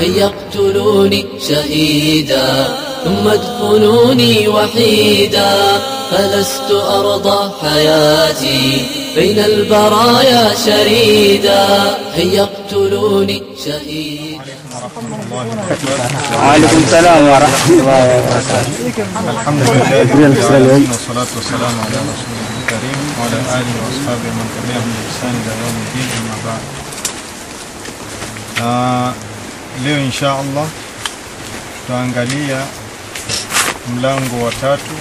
هيا اقتلوني شهيدا ثم ادفنوني وحيدا فلست أرضى حياتي بين البرايا شريدا. هيا اقتلوني شهيدا. وعليكم السلام ورحمة الله وبركاته. الحمد لله. رب العالمين والصلاة والسلام على رسوله الكريم وعلى آله وأصحابه من تبعهم بإحسان إلى يوم الدين أما بعد. na Leo insha Allah tutaangalia mlango wa tatu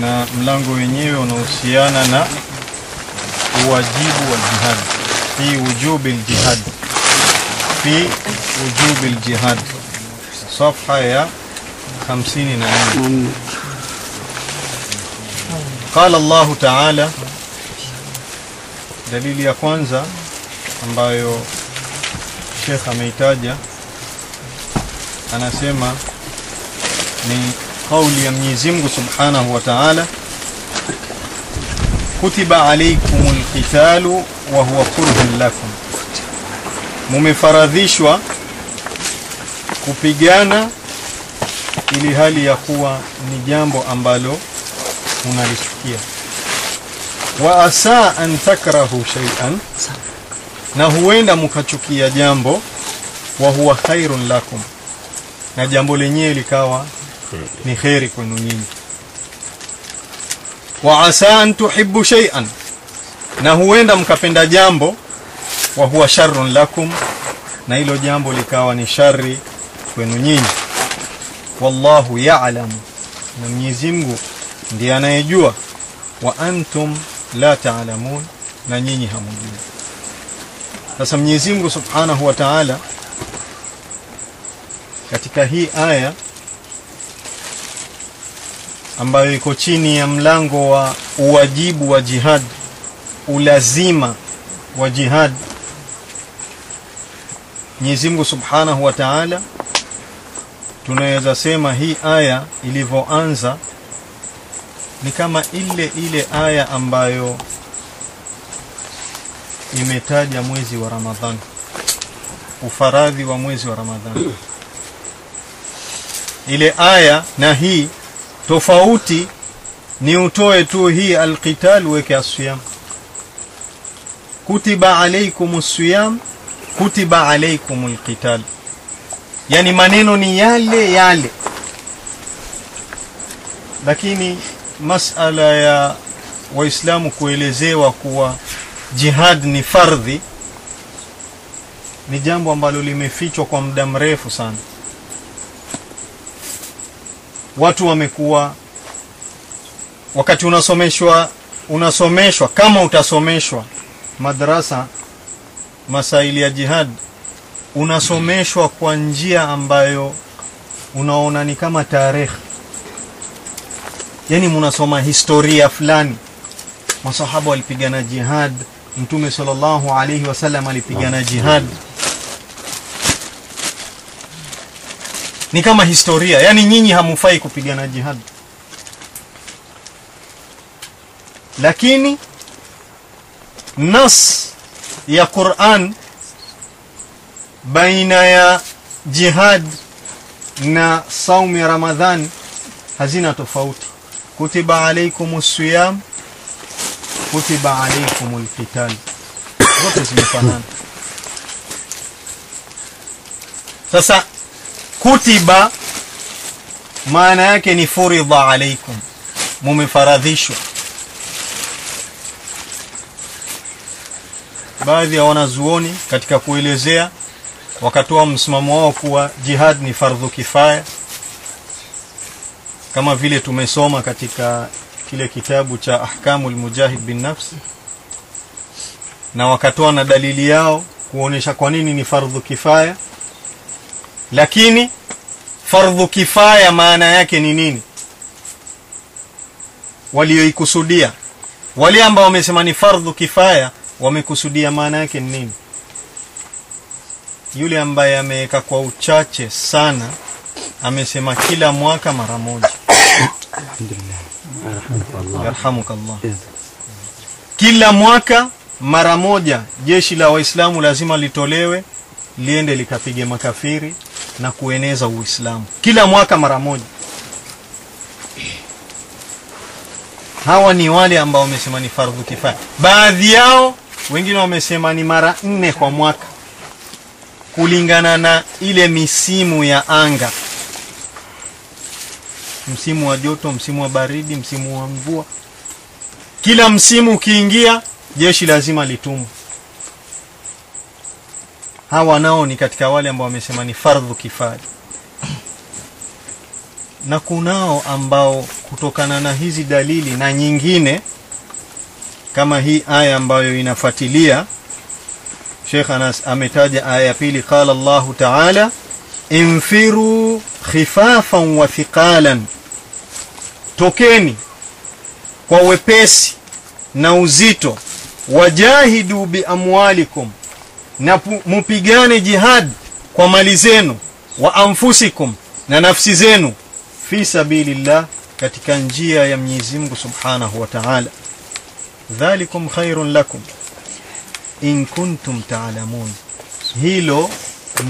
na mlango wenyewe unahusiana na uwajibu wa jihad, fi wujubi ljihad, fi wujubi ljihad, safha ya 54 Qala Allahu taala, dalili ya kwanza ambayo Sheikh ameitaja anasema ni kauli ya Mwenyezi Mungu Subhanahu wa Ta'ala kutiba alaykumul qitalu wa huwa kurhun lakum. Mumefaradhishwa kupigana ili hali ya kuwa ni jambo ambalo unalisikia. Wa asa an takrahu shay'an na huenda mkachukia jambo wa huwa khairun lakum. Na jambo lenyewe likawa ni kheri kwenu nyinyi. Wa asa an tuhibbu shay'an. Na huenda mkapenda jambo wa huwa sharrun lakum. Na hilo jambo likawa ni shari kwenu nyinyi. Wallahu ya'lamu na Mwenyezi Mungu ndiye anayejua. Wa antum la ta'lamun. Na nyinyi hamujui sasa Mwenyezi Mungu Subhanahu wa Ta'ala katika hii aya ambayo iko chini ya mlango wa uwajibu wa jihad ulazima wa jihad Mwenyezi Mungu Subhanahu wa Ta'ala tunaweza sema hii aya ilivyoanza ni kama ile ile aya ambayo imetaja mwezi wa Ramadhani ufaradhi wa mwezi wa Ramadhani ile aya na hii tofauti ni utoe tu hii alqital weke asiyam kutiba alaykumus siyam kutiba alaykumul qital yani maneno ni yale yale. Lakini masala ya waislamu kuelezewa kuwa jihad ni fardhi. Ni jambo ambalo limefichwa kwa muda mrefu sana. Watu wamekuwa wakati unasomeshwa unasomeshwa kama utasomeshwa madrasa masaili ya jihad unasomeshwa kwa njia ambayo unaona ni kama tarehe. Yani mnasoma historia fulani. Masahaba walipigana jihad mtume sallallahu alaihi wasallam alipigana jihad. Ni kama historia. Yani nyinyi hamufai kupigana jihad. Lakini nas ya Qur'an baina ya jihad na saumu ya Ramadhan hazina tofauti. Kutiba alaykumus siyam kutiba alaykumul qital zote zimefanana. Sasa kutiba maana yake ni furidha alaykum. Mumefaradhishwa. Baadhi ya wanazuoni katika kuelezea wakatoa msimamo wao kuwa jihad ni fardhu kifaya kama vile tumesoma katika kile kitabu cha ahkamul mujahid bin nafsi na wakatoa na dalili yao kuonesha kwa nini ni fardhu kifaya. Lakini fardhu kifaya maana yake ni nini? Walioikusudia wale ambao wamesema ni fardhu kifaya wamekusudia maana yake ni nini? Yule ambaye ameweka kwa uchache sana amesema kila mwaka mara moja yarhamukallah. Kila mwaka mara moja jeshi la waislamu lazima litolewe liende likapige makafiri na kueneza Uislamu. Kila mwaka mara moja. Hawa ni wale ambao wamesema ni fardhu kifaya. Baadhi yao wengine wamesema ni mara nne kwa mwaka, kulingana na ile misimu ya anga, msimu wa joto, msimu wa baridi, msimu wa mvua. Kila msimu ukiingia, jeshi lazima litumwe. Hawa nao ni katika wale ambao wamesema ni fardhu kifaya na kunao ambao kutokana na hizi dalili na nyingine kama hii aya ambayo inafuatilia Sheikh Anas ametaja aya ya pili, qala Allahu ta'ala infiru khifafan wa thiqalan, tokeni kwa wepesi na uzito, wajahidu bi amwalikum, na mupigane jihad kwa mali zenu, wa anfusikum, na nafsi zenu fi sabilillah, katika njia ya Mwenyezi Mungu Subhanahu wa Ta'ala. Dhalikum khairun lakum in kuntum ta'lamun, hilo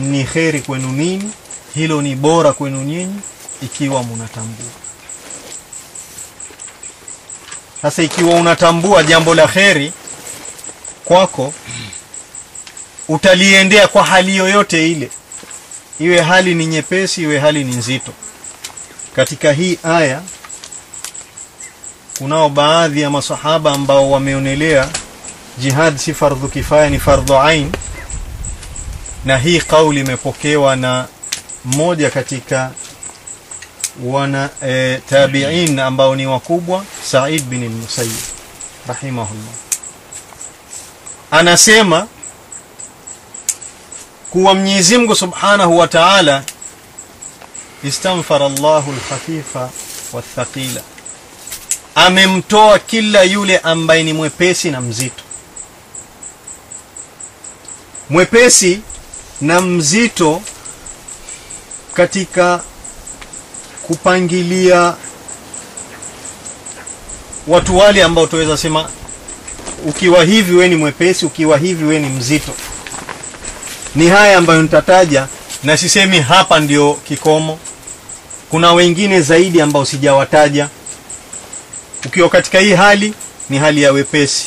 ni kheri kwenu ninyi, hilo ni bora kwenu nyinyi ikiwa munatambua. Sasa ikiwa unatambua jambo la kheri kwako, utaliendea kwa hali yoyote ile, iwe hali ni nyepesi, iwe hali ni nzito. Katika hii aya kunao baadhi ya masahaba ambao wameonelea jihad si fardhu kifaya, ni fardhu ain, na hii kauli imepokewa na mmoja katika wana e, tabi'in ambao ni wakubwa, Said bin al-Musayyib rahimahullah, anasema kuwa Mwenyezi Mungu Subhanahu wa Ta'ala istanfara Allahu al-khafifa wathaqila, amemtoa kila yule ambaye ni mwepesi na mzito. Mwepesi na mzito katika kupangilia watu wale ambao tuweza sema, ukiwa hivi we ni mwepesi, ukiwa hivi we ni mzito. Ni haya ambayo nitataja, na sisemi hapa ndio kikomo. Kuna wengine zaidi ambao sijawataja. Ukiwa katika hii hali ni hali ya wepesi,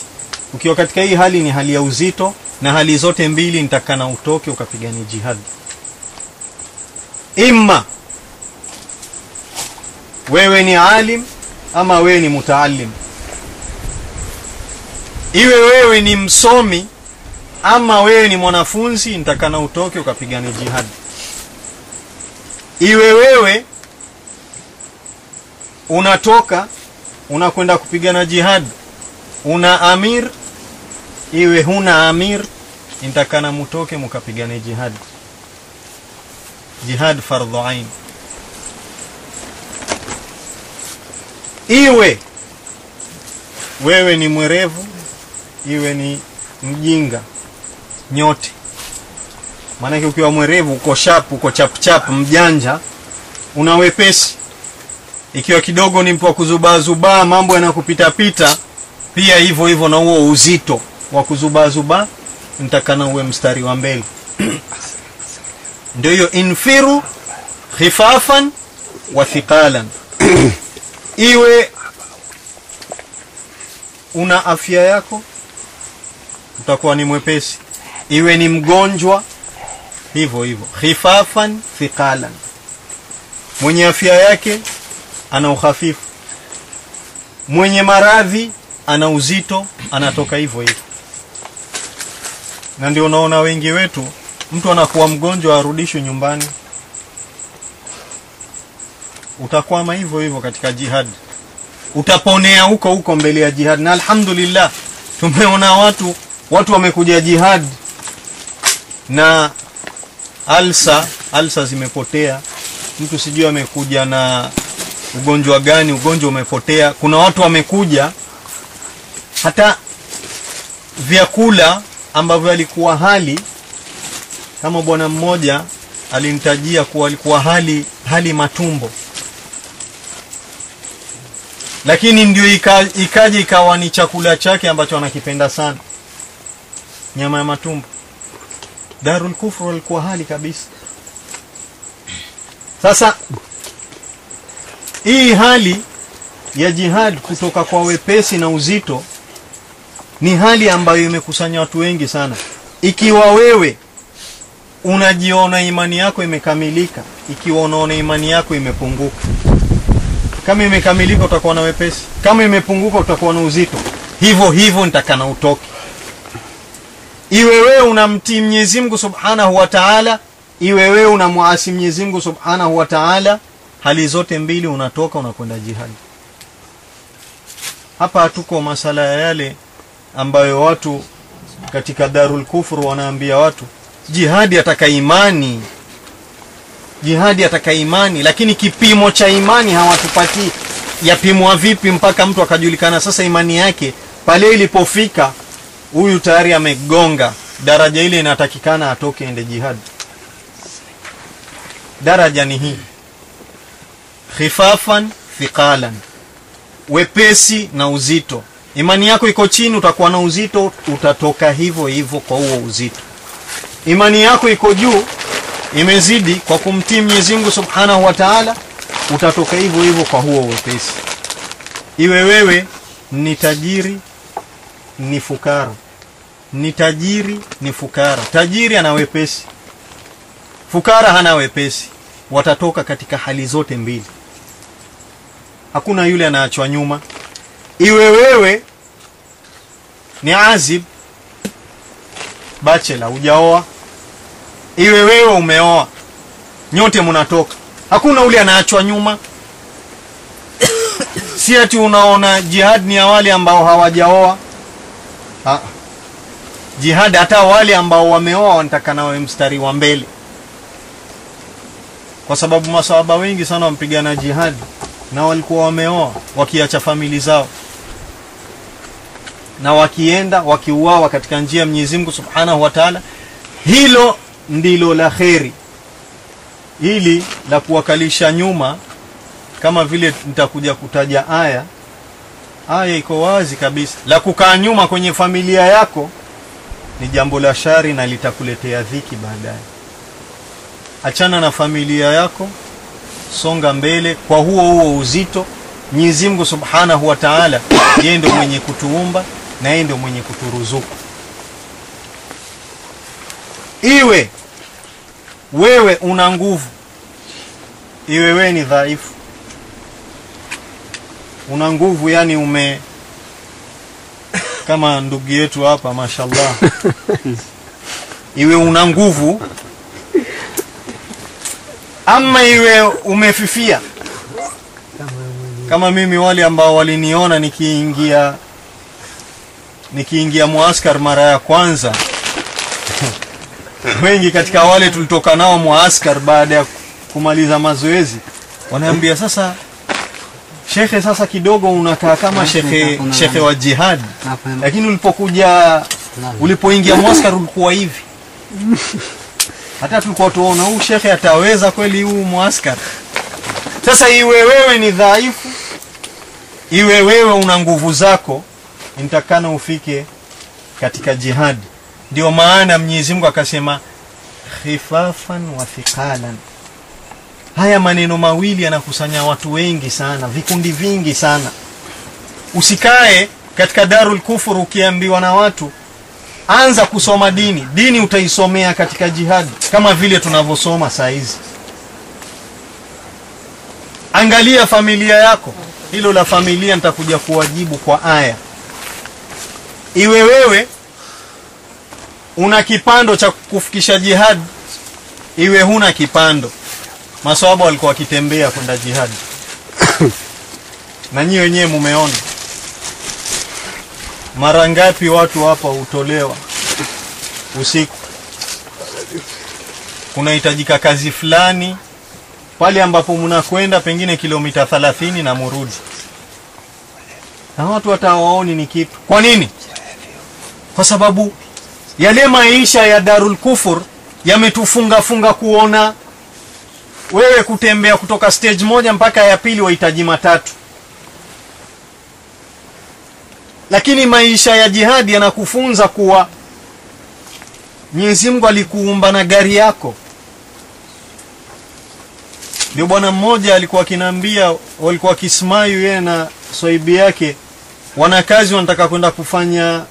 ukiwa katika hii hali ni hali ya uzito, na hali zote mbili nitakana utoke ukapigani jihadi imma wewe ni alim ama wewe ni mutaalim, iwe wewe ni msomi ama wewe ni mwanafunzi, nitakana utoke ukapigane jihad. Iwe wewe unatoka unakwenda kupigana jihad, una amir, iwe huna amir, nitakana mutoke mukapigane jihad. Jihad fardhu ain. Iwe wewe ni mwerevu, iwe ni mjinga, nyote. Maanake ukiwa mwerevu uko shapu, uko chap chap, mjanja, una wepesi. Ikiwa kidogo ni mtu wa kuzubaa zubaa, mambo yanakupita pita, pia hivyo hivyo, na huo uzito wa kuzubaa zubaa, nitakana uwe mstari wa mbele. Ndio hiyo infiru khifafan wa thiqalan iwe una afya yako utakuwa ni mwepesi, iwe ni mgonjwa hivyo hivyo, khifafan thiqalan. Mwenye afya yake ana uhafifu, mwenye maradhi ana uzito, anatoka hivyo hivyo. Na ndio unaona wengi wetu, mtu anakuwa mgonjwa arudishwe nyumbani utakwama hivyo hivyo katika jihad, utaponea huko huko mbele ya jihad. Na alhamdulillah tumeona watu watu wamekuja jihad. Na alsa alsa zimepotea, mtu sijui amekuja na ugonjwa gani, ugonjwa umepotea. Kuna watu wamekuja. Hata vyakula ambavyo alikuwa hali kama bwana mmoja alinitajia kuwa alikuwa hali hali matumbo lakini ndio ikaja ikawa ni chakula chake ambacho anakipenda sana, nyama ya matumbo. darul kufru walikuwa hali kabisa. Sasa hii hali ya jihad kutoka kwa wepesi na uzito ni hali ambayo imekusanya watu wengi sana. Ikiwa wewe unajiona imani yako imekamilika ikiwa unaona imani yako imepunguka kama imekamilika utakuwa na wepesi. Kama imepunguka utakuwa na uzito. Hivyo hivyo nitakana utoke. Iwe wewe unamtii Mwenyezi Mungu Subhanahu wa Ta'ala iwe wewe unamwasi Mwenyezi Mungu Subhanahu wa Ta'ala hali zote mbili unatoka unakwenda jihadi. Hapa hatuko masala ya yale ambayo watu katika darul kufru wanaambia watu jihadi ataka imani jihadi ataka imani lakini kipimo cha imani hawatupatii yapimwa vipi mpaka mtu akajulikana sasa imani yake? Pale ilipofika huyu tayari amegonga. Daraja ile inatakikana atoke ende jihadi. daraja ni hii. Khifafan thiqalan. Wepesi na uzito. Imani yako iko chini utakuwa na uzito utatoka hivyo hivyo kwa huo uzito. Imani yako iko juu imezidi kwa kumtii Mwenyezi Mungu Subhanahu wa Ta'ala utatoka hivyo hivyo kwa huo wepesi. Iwe wewe ni tajiri ni fukara. Ni tajiri ni fukara. Tajiri ana wepesi. Fukara hana wepesi. Watatoka katika hali zote mbili. Hakuna yule anaachwa nyuma. Iwe wewe ni azib bachela hujaoa iwe wewe umeoa. Nyote mnatoka hakuna ule anaachwa nyuma. Si ati unaona jihad ni ya wale ambao hawajaoa? Ha. jihad hata wale ambao wameoa wanataka nawe mstari wa mbele. Kwa sababu masahaba wengi sana wampigana jihad na walikuwa wameoa wakiacha famili zao. Na wakienda wakiuawa katika njia ya Mwenyezi Mungu Subhanahu wa Ta'ala hilo ndilo la kheri. Ili la kuwakalisha nyuma kama vile nitakuja kutaja aya. Aya iko wazi kabisa. La kukaa nyuma kwenye familia yako ni jambo la shari na litakuletea dhiki baadaye. Achana na familia yako songa mbele kwa huo huo uzito. Mwenyezi Mungu Subhanahu wa Ta'ala yeye ndio mwenye kutuumba na yeye ndio mwenye kuturuzuku. Iwe wewe una nguvu. Iwe wewe ni dhaifu. Una nguvu yani ume kama ndugu yetu hapa mashallah. Iwe una nguvu ama iwe umefifia. Kama mimi wale ambao waliniona nikiingia nikiingia muaskar mara ya kwanza wengi katika wale tulitoka nao muaskar baada ya kumaliza mazoezi wanaambia sasa shekhe sasa kidogo unakaa kama shekhe shekhe wa jihad lakini ulipokuja ulipoingia muaskar ulikuwa hivi. Hata tulikuwa tuona huu shekhe ataweza kweli huu muaskar sasa iwe wewe ni dhaifu iwe wewe una nguvu zako nitakana ufike katika jihad ndio maana Mwenyezi Mungu akasema khifafan wa thiqalan. Haya maneno mawili yanakusanya watu wengi sana vikundi vingi sana. Usikae katika darul kufur ukiambiwa na watu anza kusoma dini dini utaisomea katika jihadi kama vile tunavyosoma saa hizi. Angalia familia yako. Hilo la familia nitakuja kuwajibu kwa aya. Iwe wewe una kipando cha kufikisha jihad iwe huna kipando. Maswahaba walikuwa wakitembea kwenda jihad. Na nyinyi wenyewe mumeona. Mara ngapi watu hapa hutolewa? Usiku. Kunahitajika kazi fulani pale ambapo mnakwenda pengine kilomita 30 na murudi. Na watu watawaoni ni kitu. Kwa nini? Kwa sababu yale maisha ya darul kufur yametufunga funga kuona wewe kutembea kutoka stage moja mpaka ya pili wahitaji matatu lakini maisha ya jihadi yanakufunza kuwa Mwenyezi Mungu alikuumba na gari yako. Ndio bwana mmoja alikuwa akiniambia, walikuwa kismayu yeye na swaibi yake, wanakazi wanataka kwenda kufanya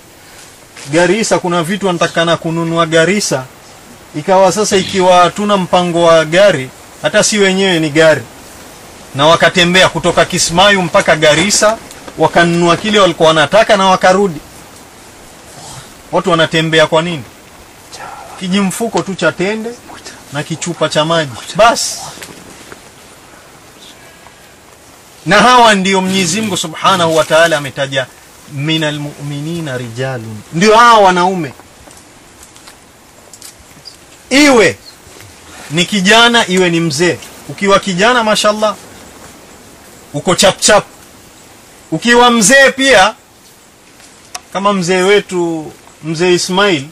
Garissa, kuna vitu wanatakana kununua Garissa. Ikawa sasa, ikiwa hatuna mpango wa gari, hata si wenyewe ni gari, na wakatembea kutoka Kismayu mpaka Garissa, wakanunua kile walikuwa wanataka na wakarudi. Watu wanatembea kwa nini? Kijimfuko tu cha tende na kichupa cha maji basi. Na hawa ndio Mwenyezi Mungu Subhanahu wa Ta'ala ametaja minal mu'minina rijalun, ndio hawa wanaume, iwe ni kijana iwe ni mzee. Ukiwa kijana, mashallah, uko chap chap. Ukiwa mzee pia, kama mzee wetu mzee Ismail,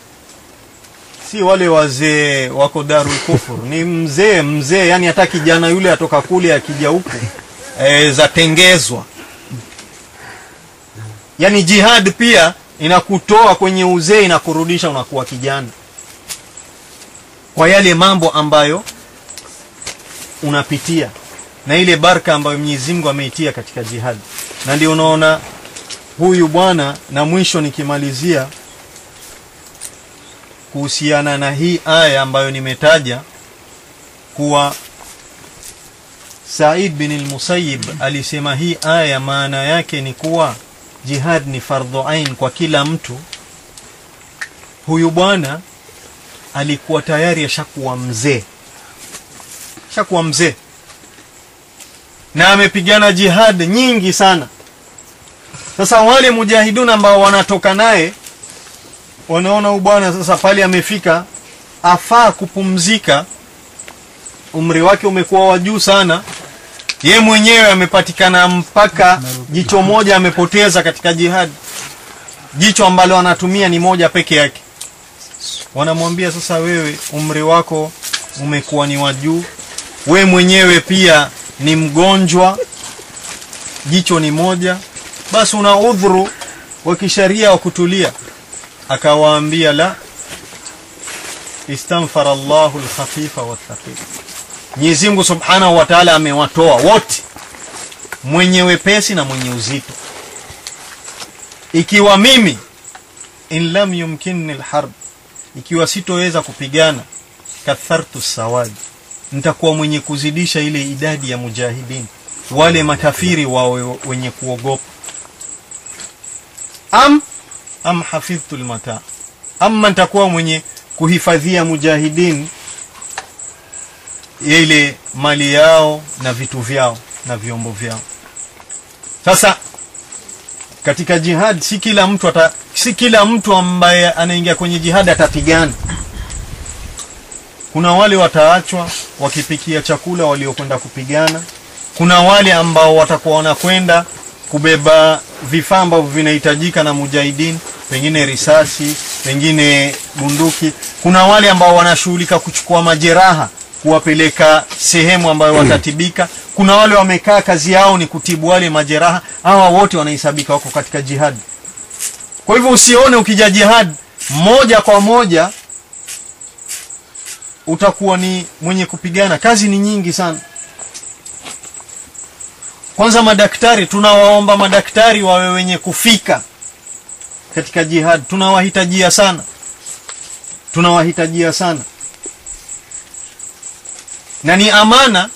si wale wazee wako Darul Kufur, ni mzee mzee, yani hata kijana yule atoka kule akija huku e, zatengezwa yani jihad pia inakutoa kwenye uzee na kurudisha unakuwa kijana. Kwa yale mambo ambayo unapitia na ile baraka ambayo Mwenyezi Mungu ameitia katika jihad. Na ndio unaona huyu bwana na mwisho nikimalizia kuhusiana na hii aya ambayo nimetaja kuwa Said bin al-Musayyib alisema hii aya maana yake ni kuwa jihad ni fardhu ain kwa kila mtu. Huyu bwana alikuwa tayari ashakuwa mzee, ashakuwa mzee na amepigana jihad nyingi sana. Sasa wale mujahidun ambao wanatoka naye wanaona huyu bwana sasa pale amefika, afaa kupumzika, umri wake umekuwa wa juu sana ye mwenyewe amepatikana mpaka jicho moja amepoteza katika jihad, jicho ambalo anatumia ni moja peke yake. Wanamwambia sasa, wewe umri wako umekuwa ni wa juu, we mwenyewe pia ni mgonjwa, jicho ni moja, basi una udhuru wa kisheria wa kutulia. Akawaambia, la istanfara Allahu lkhafifa wathaqila Mwenyezi Mungu Subhanahu wa Ta'ala amewatoa wote, mwenye wepesi na mwenye uzito. Ikiwa mimi in lam yumkinni alharb, ikiwa sitoweza kupigana, kathartu sawadi, nitakuwa mwenye kuzidisha ile idadi ya mujahidin, wale makafiri wawe wenye kuogopa. Am am hafidhtu almata, ama nitakuwa mwenye kuhifadhia mujahidin ile mali yao na vitu vyao na vyombo vyao. Sasa katika jihad si kila mtu ata, si kila mtu ambaye anaingia kwenye jihad atapigana. Kuna wale wataachwa wakipikia chakula waliokwenda kupigana. Kuna wale ambao watakuwa wanakwenda kubeba vifaa ambavyo vinahitajika na mujahidin, pengine risasi, pengine bunduki. Kuna wale ambao wanashughulika kuchukua majeraha kuwapeleka sehemu ambayo watatibika. Kuna wale wamekaa kazi yao ni kutibu wale majeraha. Hawa wote wanahesabika wako katika jihad. Kwa hivyo usione ukija jihad moja kwa moja utakuwa ni mwenye kupigana. Kazi ni nyingi sana. Kwanza madaktari, tunawaomba madaktari wawe wenye kufika katika jihad, tunawahitajia sana, tunawahitajia sana na ni amana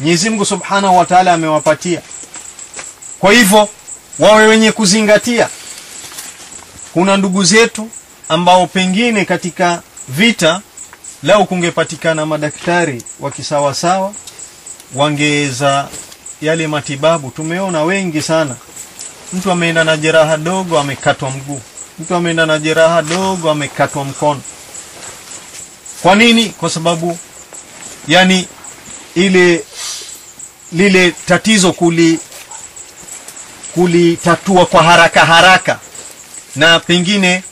Mwenyezi Mungu Subhanahu wa Ta'ala amewapatia. Kwa hivyo wawe wenye kuzingatia. Kuna ndugu zetu ambao pengine katika vita lao kungepatikana madaktari wa kisawasawa wangeweza yale matibabu. Tumeona wengi sana, mtu ameenda na jeraha dogo amekatwa mguu, mtu ameenda na jeraha dogo amekatwa mkono. Kwa nini? Kwa sababu yani ile lile tatizo kuli kulitatua kwa haraka haraka, na pengine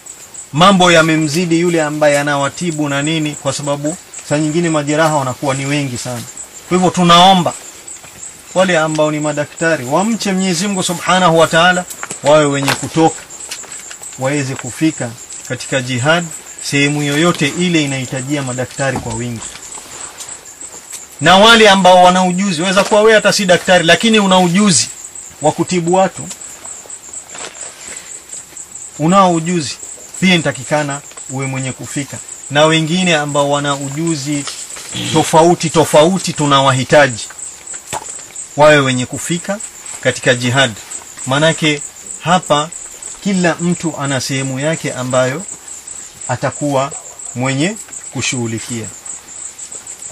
mambo yamemzidi yule ambaye anawatibu na nini, kwa sababu saa nyingine majeraha wanakuwa ni wengi sana. Kwa hivyo tunaomba wale ambao ni madaktari wamche Mwenyezi Mungu Subhanahu wa Ta'ala, wawe wenye kutoka waweze kufika katika jihad, sehemu yoyote ile inahitajia madaktari kwa wingi na wale ambao wana ujuzi waweza kuwa wewe hata si daktari lakini una ujuzi wa kutibu watu. Unao ujuzi pia nitakikana uwe mwenye kufika. Na wengine ambao wana ujuzi tofauti tofauti tunawahitaji wawe wenye kufika katika jihad. Manake hapa kila mtu ana sehemu yake ambayo atakuwa mwenye kushughulikia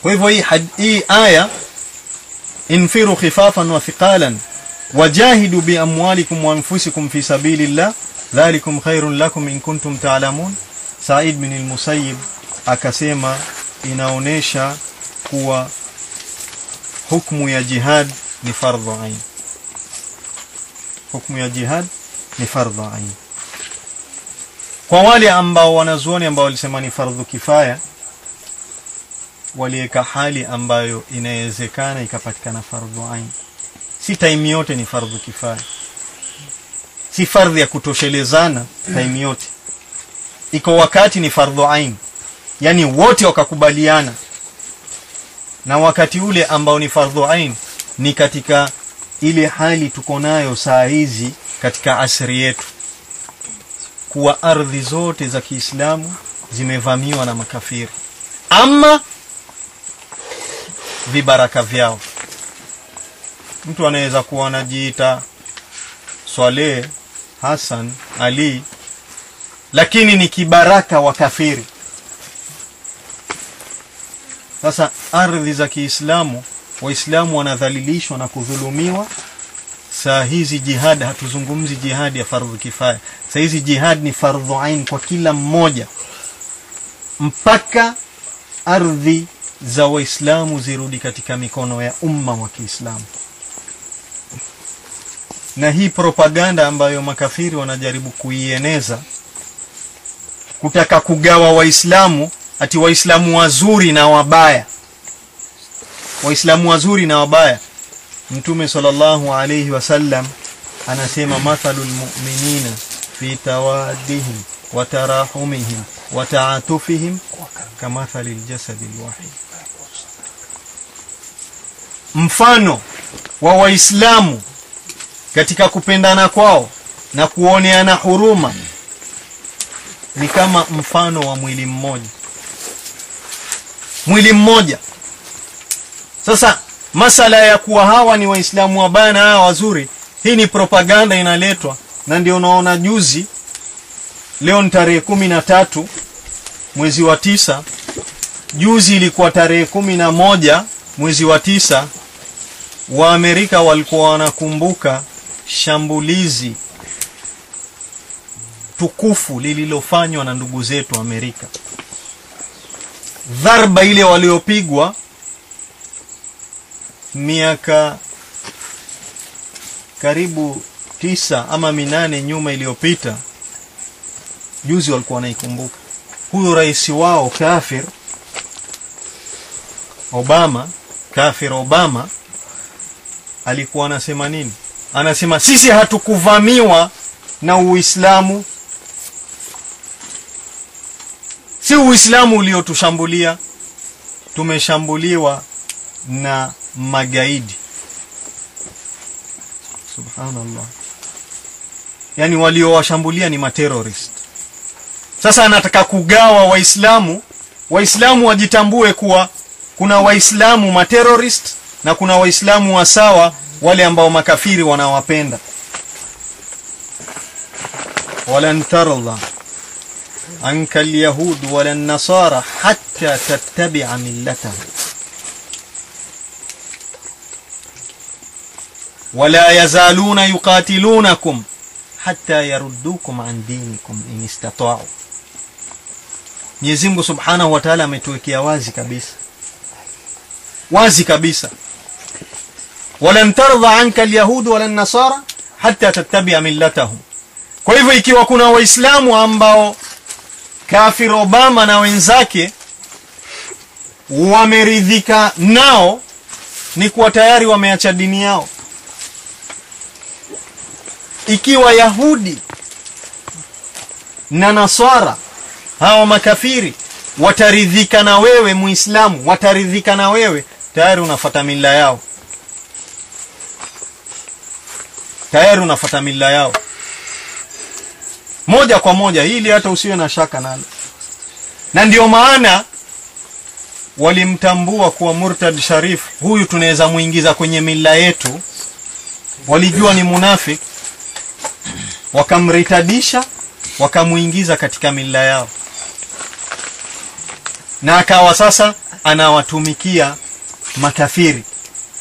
kwa hivyo hii, hii aya infiru khifafan wa thiqalan wajahidu biamwalikum wa anfusikum fi sabilillah dhalikum khairun lakum in kuntum ta'lamun. Said bin al-Musayyib akasema inaonesha kuwa hukumu ya jihad ni fardhu ain. Hukumu ya jihad ni fardhu ain. Kwa wale ambao wanazuoni ambao walisema ni fardhu kifaya waliweka hali ambayo inawezekana ikapatikana fardhu ain. Si time yote ni fardhu kifaya si fardhi ya kutoshelezana time yote. Iko wakati ni fardhu ain. Yani wote wakakubaliana na wakati ule ambao ni fardhu ain ni katika ile hali tuko nayo saa hizi katika asri yetu. Kuwa ardhi zote za Kiislamu zimevamiwa na makafiri. Ama vibaraka vyao. Mtu anaweza kuwa anajiita Swaleh hasan Ali lakini ni kibaraka wa kafiri. Sasa ardhi za Kiislamu waislamu wanadhalilishwa na kudhulumiwa. Saa hizi jihad hatuzungumzi jihad ya fardhu kifaya. Saa hizi jihad ni fardhu ain kwa kila mmoja. Mpaka ardhi za waislamu zirudi katika mikono ya umma wa Kiislamu. Na hii propaganda ambayo makafiri wanajaribu kuieneza kutaka kugawa waislamu ati waislamu wazuri na wabaya. Waislamu wazuri na wabaya. Mtume sallallahu alayhi wasallam anasema mathalul mu'minina fi tawaddihim wa tarahumihim wa ta'atufihim kamathalil jasadil wahid mfano wa waislamu katika kupendana kwao na kuoneana huruma ni kama mfano wa mwili mmoja. Mwili mmoja. Sasa masala ya kuwa hawa ni waislamu wabaya na hawa wazuri hii ni propaganda inaletwa na ndio unaona juzi leo ni tarehe kumi na tatu mwezi wa tisa. Juzi ilikuwa tarehe kumi na moja mwezi wa tisa waamerika walikuwa wanakumbuka shambulizi tukufu lililofanywa na ndugu zetu Amerika. Dharba ile waliopigwa miaka karibu tisa ama minane nyuma iliyopita, juzi walikuwa wanaikumbuka. Huyo rais wao kafir Obama, kafir Obama alikuwa anasema nini? Anasema sisi hatukuvamiwa na Uislamu, si Uislamu uliotushambulia, tumeshambuliwa na magaidi. Subhanallah, yani waliowashambulia ni materorist. Sasa anataka kugawa Waislamu, Waislamu wajitambue kuwa kuna Waislamu materrorist na kuna Waislamu wa sawa, wale ambao makafiri wanawapenda. walan tarda anka alyahud walan nasara hatta tattabi'a millatahum wala yazaluna yuqatilunakum hatta yaruddukum an dinikum in istata'u. Mwenyezi Mungu Subhanahu wa Ta'ala ametuwekea wazi kabisa, wazi kabisa, walan tardha anka alyahud wala nasara hatta tattabi'a millatahum. Kwa hivyo ikiwa kuna Waislamu ambao kafir Obama na wenzake wameridhika nao, ni kuwa tayari wameacha dini yao. Ikiwa Yahudi na Nasara hawa makafiri wataridhika na wewe muislamu wataridhika na wewe tayari unafata mila yao tayari unafuata mila yao. Moja kwa moja hili hata usiwe na shaka nalo na ndio maana walimtambua kuwa murtad sharif huyu tunaweza muingiza kwenye mila yetu. Walijua ni munafik. Wakamritadisha wakamuingiza katika mila yao. Na akawa sasa anawatumikia makafiri.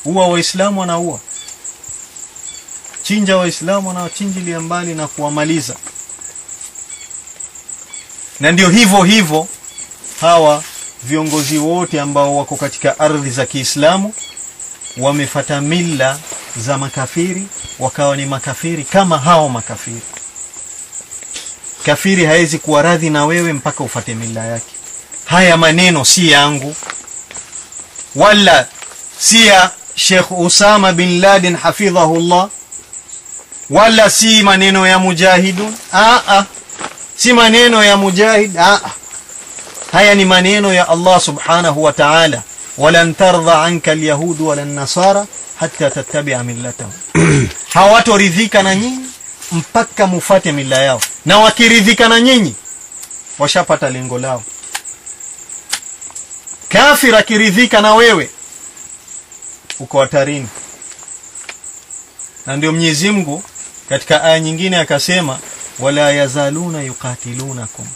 Huwa waislamu anaua chinja waislamu anawachinjilia mbali na kuwamaliza. Na ndio hivyo hivyo hawa viongozi wote ambao wako katika ardhi za Kiislamu wamefata mila za makafiri wakawa ni makafiri kama hao makafiri. Kafiri hawezi kuwa radhi na wewe mpaka ufate mila yake. Haya maneno si yangu. Wala si ya Sheikh Usama bin Laden hafidhahullah wala si maneno ya mujahidun aa si maneno ya mujahid. Aa haya ni maneno ya Allah subhanahu wa ta'ala. Walan tardha anka alyahud wala nasara hatta tattabi'a millatahum. Hawatoridhika na nyinyi mpaka mufate mila yao. Na wakiridhika na nyinyi washapata lengo lao. Kafir akiridhika na wewe uko hatarini. Na ndio Mwenyezi Mungu katika aya nyingine akasema wala yazaluna yuqatilunakum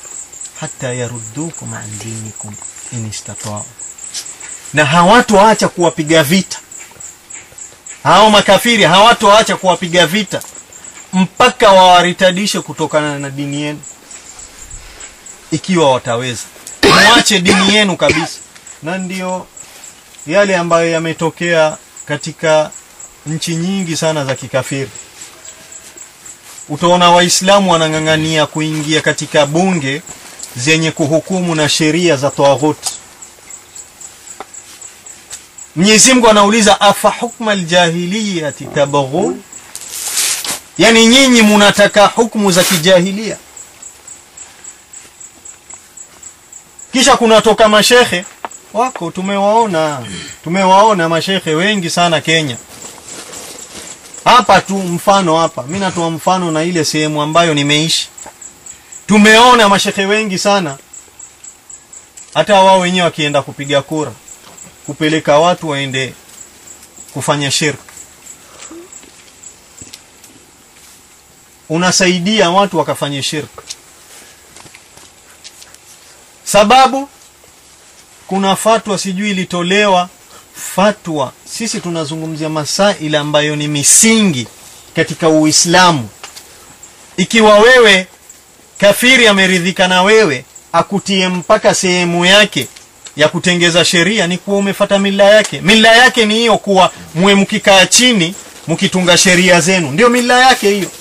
hatta yaruddukum an dinikum in istata'u. Na hawatoacha kuwapiga vita. Hao makafiri hawatoacha kuwapiga vita mpaka wawaritadishe kutokana na dini yenu. Ikiwa wataweza. Muache dini yenu kabisa. Na ndio yale ambayo yametokea katika nchi nyingi sana za kikafiri utaona waislamu wanang'ang'ania kuingia katika bunge zenye kuhukumu na sheria za tawaghuti Mwenyezi Mungu anauliza afa hukma aljahiliyati tabghun? Yani nyinyi munataka hukumu za kijahilia. Kisha kunatoka mashehe wako tumewaona. Tumewaona mashehe wengi sana Kenya hapa tu mfano hapa. Mimi natoa mfano na ile sehemu ambayo nimeishi. Tumeona mashehe wengi sana. Hata wao wenyewe wakienda kupiga kura kupeleka watu waende kufanya shirk. Unasaidia watu wakafanye shirk. Sababu kuna fatwa sijui ilitolewa fatwa. Sisi tunazungumzia masaila ambayo ni misingi katika Uislamu. Ikiwa wewe kafiri ameridhika na wewe akutie mpaka sehemu yake ya kutengeza sheria ni kuwa umefata mila yake. Mila yake ni hiyo kuwa mwe mkikaa chini mkitunga sheria zenu. Ndio mila yake hiyo.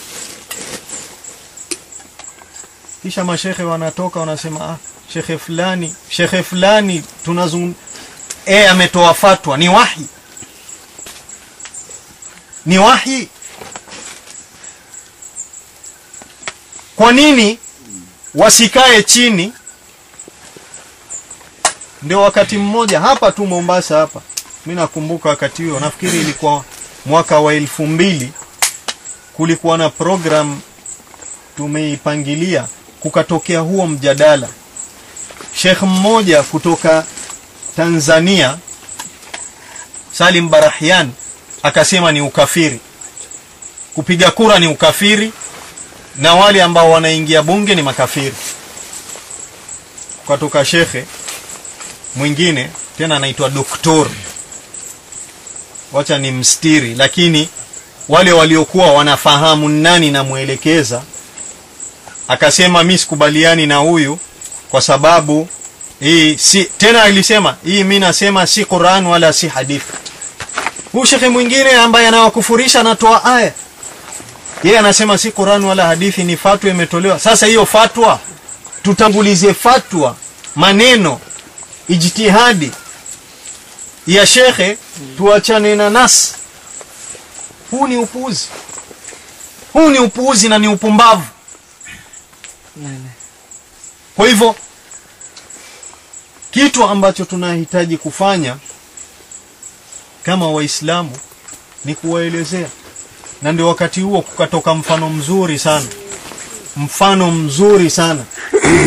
Kisha mashehe wanatoka wanasema ah shekhe fulani shehe fulani tunazungum eh ametoa fatwa. Ni wahi. Ni wahi. Kwa nini wasikae chini? Ndio wakati mmoja. Hapa tu Mombasa hapa. Mimi nakumbuka wakati huo. Nafikiri ilikuwa mwaka wa elfu mbili. Kulikuwa na program tumeipangilia. Kukatokea huo mjadala. Sheikh mmoja kutoka Tanzania Salim Barahyan akasema ni ukafiri. Kupiga kura ni ukafiri na wale ambao wanaingia bunge ni makafiri. Kutoka shekhe mwingine tena anaitwa doktor. Wacha ni mstiri lakini wale waliokuwa wanafahamu nani namwelekeza akasema mi sikubaliani na huyu kwa sababu hii si tena alisema hii mimi nasema si Qur'an wala si hadithi. Huyu shekhe mwingine ambaye anawakufurisha anatoa aya. Yeye anasema si Qur'an wala hadithi ni fatwa imetolewa. Sasa hiyo fatwa tutangulize fatwa maneno ijtihadi ya shekhe tuachane na nas. Huu ni upuuzi. Huu ni upuuzi na ni upumbavu. Kwa hivyo kitu ambacho tunahitaji kufanya kama waislamu ni kuwaelezea. Na ndio wakati huo kukatoka mfano mzuri sana. Mfano mzuri sana.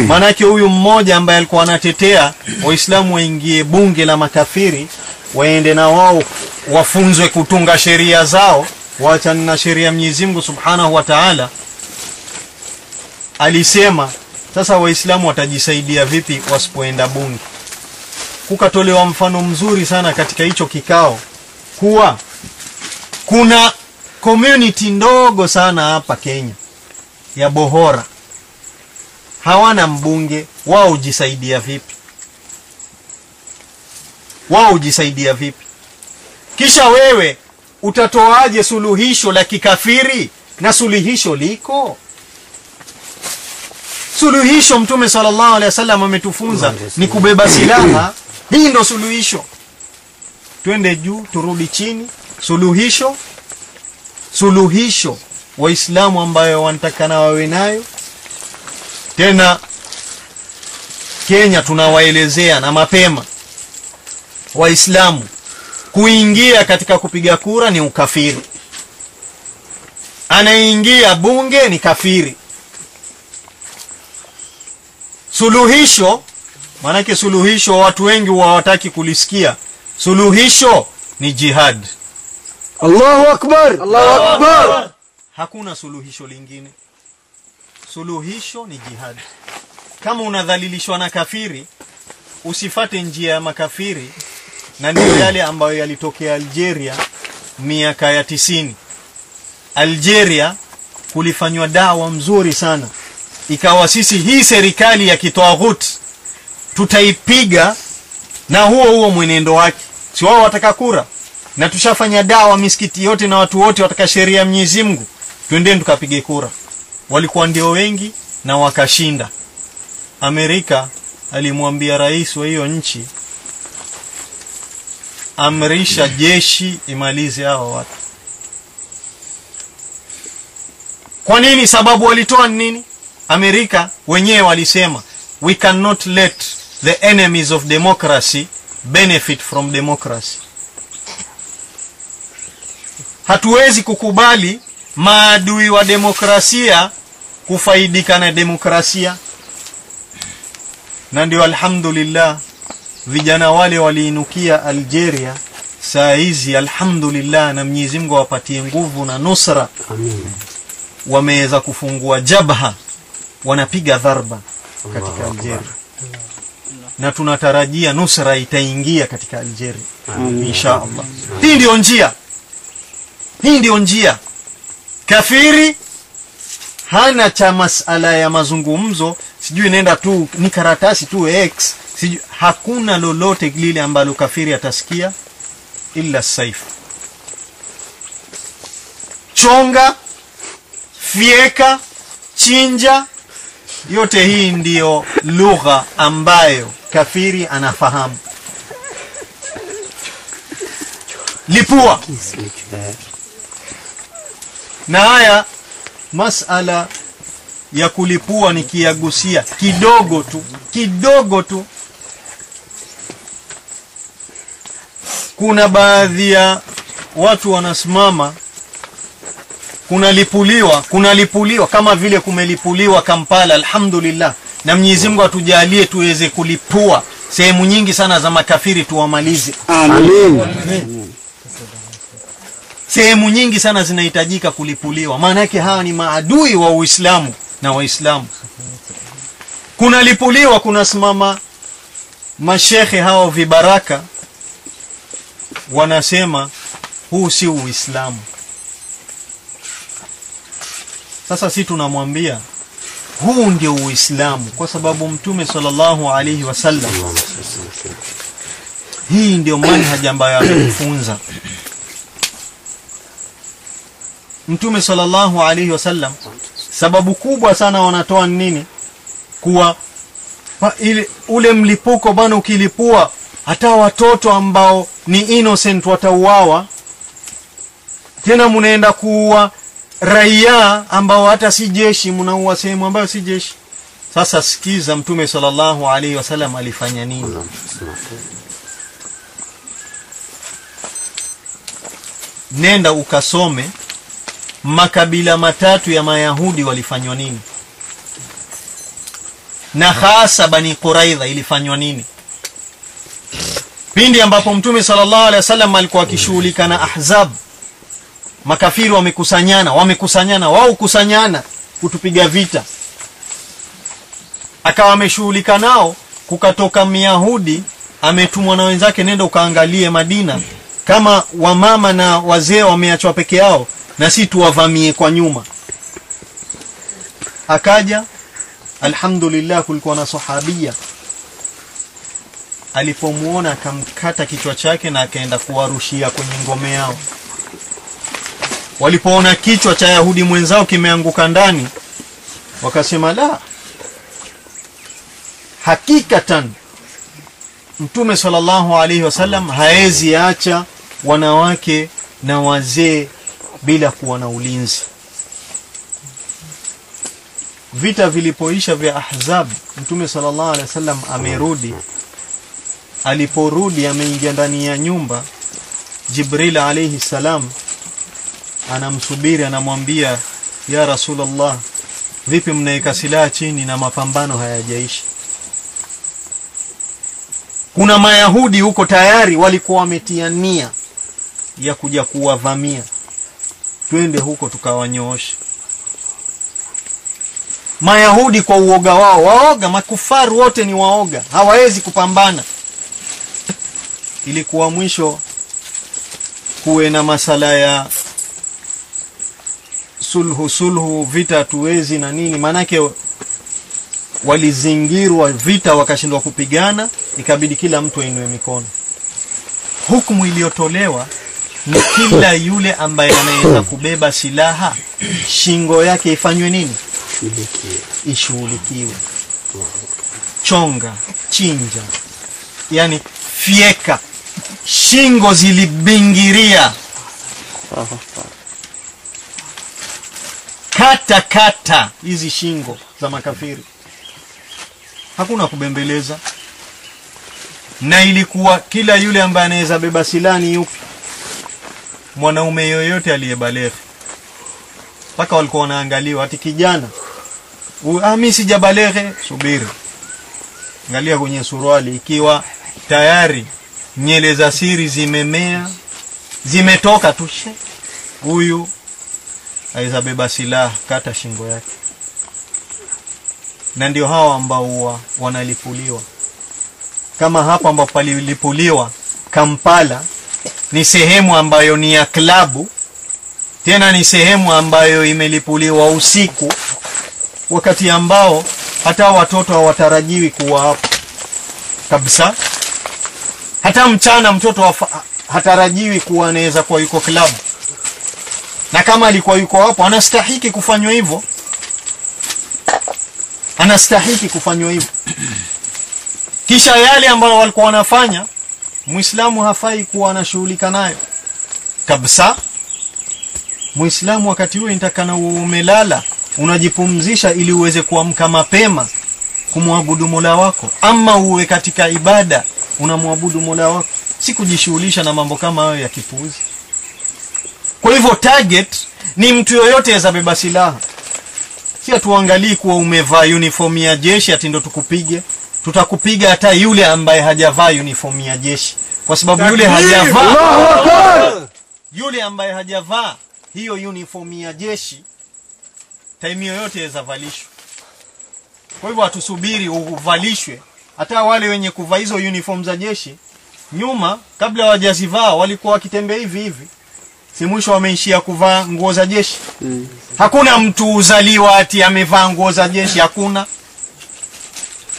Maanake huyu mmoja ambaye alikuwa anatetea waislamu waingie bunge la makafiri waende na wao wafunzwe kutunga sheria zao waachane na sheria Mwenyezi Mungu Subhanahu wa Ta'ala. Alisema sasa waislamu watajisaidia vipi wasipoenda bunge kukatolewa mfano mzuri sana katika hicho kikao kuwa kuna community ndogo sana hapa Kenya ya Bohora. Hawana mbunge wao hujisaidia vipi? Wao hujisaidia vipi? Kisha wewe utatoaje suluhisho la kikafiri? Na suluhisho liko? Suluhisho mtume sallallahu alaihi wasallam ametufunza ni kubeba silaha hii ndo suluhisho. Twende juu turudi chini. Suluhisho suluhisho. Waislamu ambayo wanatakana wawe nayo. Tena Kenya tunawaelezea na mapema. Waislamu kuingia katika kupiga kura ni ukafiri. Anaingia bunge ni kafiri. Suluhisho maanake suluhisho watu wengi hawataki kulisikia. Suluhisho ni jihad. Allahu akbar! Allahu akbar! Hakuna suluhisho lingine. Suluhisho ni jihad. Kama unadhalilishwa na kafiri usifate njia ya makafiri. Na ndio yale ambayo yalitokea Algeria miaka ya tisini. Algeria kulifanywa dawa mzuri sana. Ikawa sisi hii serikali ya kitwaghut tutaipiga na huo huo mwenendo wake. Si wao wataka kura? Na tushafanya dawa misikiti yote na watu wote wataka sheria ya Mwenyezi Mungu twendeni tukapige kura. Walikuwa ndio wengi na wakashinda. Amerika alimwambia rais wa hiyo nchi amrisha jeshi imalize hao watu. Kwa nini? Sababu walitoa nini? Amerika wenyewe walisema we cannot let the enemies of democracy benefit from democracy. Hatuwezi kukubali maadui wa demokrasia kufaidika na demokrasia. Na ndio alhamdulillah vijana wale waliinukia Algeria saa hizi alhamdulillah na Mwenyezi Mungu awapatie nguvu na nusra. Wameweza kufungua jabha wanapiga dharba katika Algeria. Na tunatarajia nusra itaingia katika Algeria insha Allah. Hii ndio njia. Hii ndio njia. Kafiri hana cha masala ya mazungumzo. Sijui nenda tu ni karatasi tu x. Sijui hakuna lolote lile ambalo kafiri atasikia illa saifu. Chonga fieka chinja yote hii ndiyo lugha ambayo kafiri anafahamu. Lipua. Na haya masala ya kulipua nikiyagusia kidogo tu kidogo tu. Kuna baadhi ya watu wanasimama kunalipuliwa kunalipuliwa kama vile kumelipuliwa Kampala alhamdulillah. Na Mwenyezi Mungu atujalie tuweze kulipua sehemu nyingi sana za makafiri tuwamalize. Amin. Sehemu nyingi sana zinahitajika kulipuliwa. Maana yake hawa ni maadui wa Uislamu na Waislamu. Kunalipuliwa kunasimama mashehe hao vibaraka wanasema huu si Uislamu sasa si tunamwambia huu ndio Uislamu kwa sababu Mtume sallallahu alaihi wasallam hii ndio manhaji ambayo amefunza Mtume sallallahu alaihi wasallam sababu kubwa sana wanatoa nini? Kuwa ile, ule mlipuko bana ukilipua hata watoto ambao ni innocent watauawa. Tena mnaenda kuua raia ambao hata si jeshi mnaua sehemu ambayo si jeshi. Sasa sikiza mtume sallallahu alaihi wasallam alifanya nini? Nenda ukasome makabila matatu ya mayahudi walifanywa nini? Na hasa bani quraidha ilifanywa nini? Pindi ambapo mtume sallallahu alaihi wasallam alikuwa akishughulika na ahzab makafiri wamekusanyana wamekusanyana wao kusanyana kutupiga vita. Akawa ameshughulika nao kukatoka myahudi ametumwa na wenzake nenda ukaangalie madina. Kama wamama na wazee wameachwa peke yao na si tuwavamie kwa nyuma. Akaja alhamdulillah kulikuwa na sahabia. Alipomuona akamkata kichwa chake na akaenda kuwarushia kwenye ngome yao walipoona kichwa cha yahudi mwenzao kimeanguka ndani wakasema la hakikatan mtume sallallahu alaihi wasallam haezi acha wanawake na wazee bila kuwa na ulinzi. Vita vilipoisha vya ahzab mtume sallallahu alaihi wasallam amerudi. Aliporudi ameingia ndani ya nyumba jibril alaihi salam anamsubiri anamwambia ya rasulullah vipi mnaweka silaha chini na mapambano hayajaishi? Kuna mayahudi huko tayari walikuwa wametiania ya kuja kuwavamia. Twende huko tukawanyoosha mayahudi kwa uoga wao waoga makufaru wote ni waoga hawawezi kupambana. Ilikuwa mwisho kuwe na masala ya sulhu sulhu vita tuwezi na nini. Maanake walizingirwa vita wakashindwa kupigana ikabidi kila mtu ainue mikono. Hukumu iliyotolewa ni kila yule ambaye anaweza kubeba silaha shingo yake ifanywe nini? Ishughulikiwe. Chonga chinja yani fyeka. Shingo zilibingiria kata kata. Hizi shingo za makafiri. Hakuna kubembeleza. Na ilikuwa kila yule ambaye anaweza beba silani yupi? Mwanaume yoyote aliyebaleghe mpaka walikuwa wanaangaliwa hati kijana. Ah, mi sijabaleghe subiri. Angalia kwenye suruali ikiwa tayari nyele za siri zimemea zimetoka tushe huyu aweza beba silaha kata shingo yake. Na ndio hawa ambao wanalipuliwa. Kama hapo ambapo palilipuliwa Kampala ni sehemu ambayo ni ya klabu. Tena ni sehemu ambayo imelipuliwa usiku wakati ambao hata watoto hawatarajiwi kuwa hapo. Kabisa. Hata mchana mtoto hatarajiwi kuwa anaweza kuwa yuko klabu na kama alikuwa yuko hapo anastahiki kufanywa hivyo. Anastahiki kufanywa hivyo. Kisha yale ambayo walikuwa wanafanya muislamu hafai kuwa anashughulika nayo. Kabisa. Muislamu wakati huo nitakana umelala unajipumzisha ili uweze kuamka mapema kumwabudu mola wako. Ama uwe katika ibada unamwabudu mola wako. Si kujishughulisha na mambo kama hayo ya kipuuzi kwa hivyo target ni mtu yoyote aweza beba silaha. Si atuangalii kuwa umevaa uniform ya jeshi ati ndo tukupige. Tutakupiga hata yule ambaye hajavaa uniform ya jeshi. Kwa sababu yule hajavaa yule ambaye hajavaa hiyo uniform ya jeshi time yoyote aweza valishwa. Kwa hivyo hatusubiri uvalishwe. Hata wale wenye kuvaa hizo uniform za jeshi nyuma kabla hawajazivaa walikuwa wakitembea hivi hivi si mwisho wameishia kuvaa nguo za jeshi. Hakuna mtu uzaliwa ati amevaa nguo za jeshi hakuna.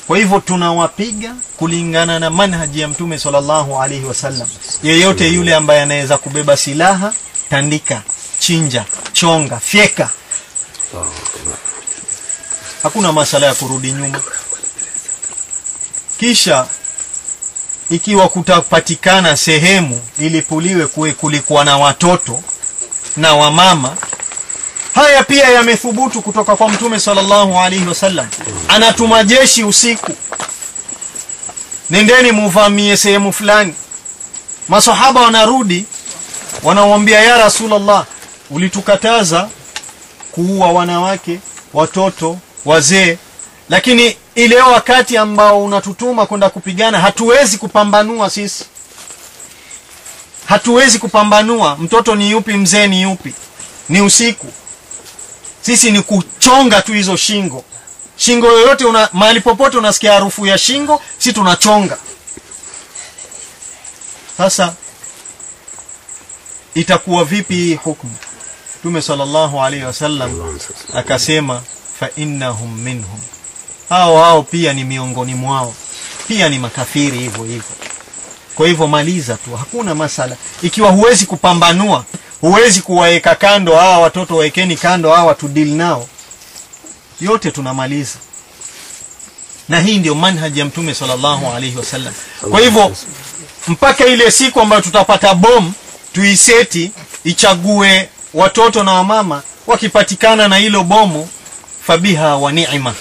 Kwa hivyo tunawapiga kulingana na manhaji ya mtume sallallahu alaihi wasallam. Yeyote yule ambaye anaweza kubeba silaha tandika chinja chonga fyeka. Hakuna masala ya kurudi nyuma. Kisha ikiwa kutapatikana sehemu ilipuliwe kue kulikuwa na watoto na wamama. Haya pia yamethubutu kutoka kwa mtume sallallahu alaihi wasallam. Anatuma jeshi usiku. Nendeni muvamie sehemu fulani. Masahaba wanarudi wanamwambia ya rasulullah ulitukataza kuua wanawake watoto wazee lakini ile wakati ambao unatutuma kwenda kupigana hatuwezi kupambanua sisi. Hatuwezi kupambanua mtoto ni yupi mzee ni yupi. Ni usiku. Sisi ni kuchonga tu hizo shingo. Shingo yoyote una, mahali popote unasikia harufu ya shingo si tunachonga. Sasa itakuwa vipi hii hukmu mtume sallallahu alaihi wasallam akasema fa innahum minhum hao hao pia ni miongoni mwao. Pia ni makafiri hivyo hivyo. Kwa hivyo maliza tu hakuna masala. Ikiwa huwezi kupambanua huwezi kuwaweka kando hawa watoto waekeni kando hawa deal nao. Yote tunamaliza. Na hii ndio manhaji ya mtume sallallahu alaihi wasallam. Kwa hivyo mpaka ile siku ambayo tutapata bomu tuiseti ichague watoto na wamama wakipatikana na hilo bomu fabiha wa ni'ma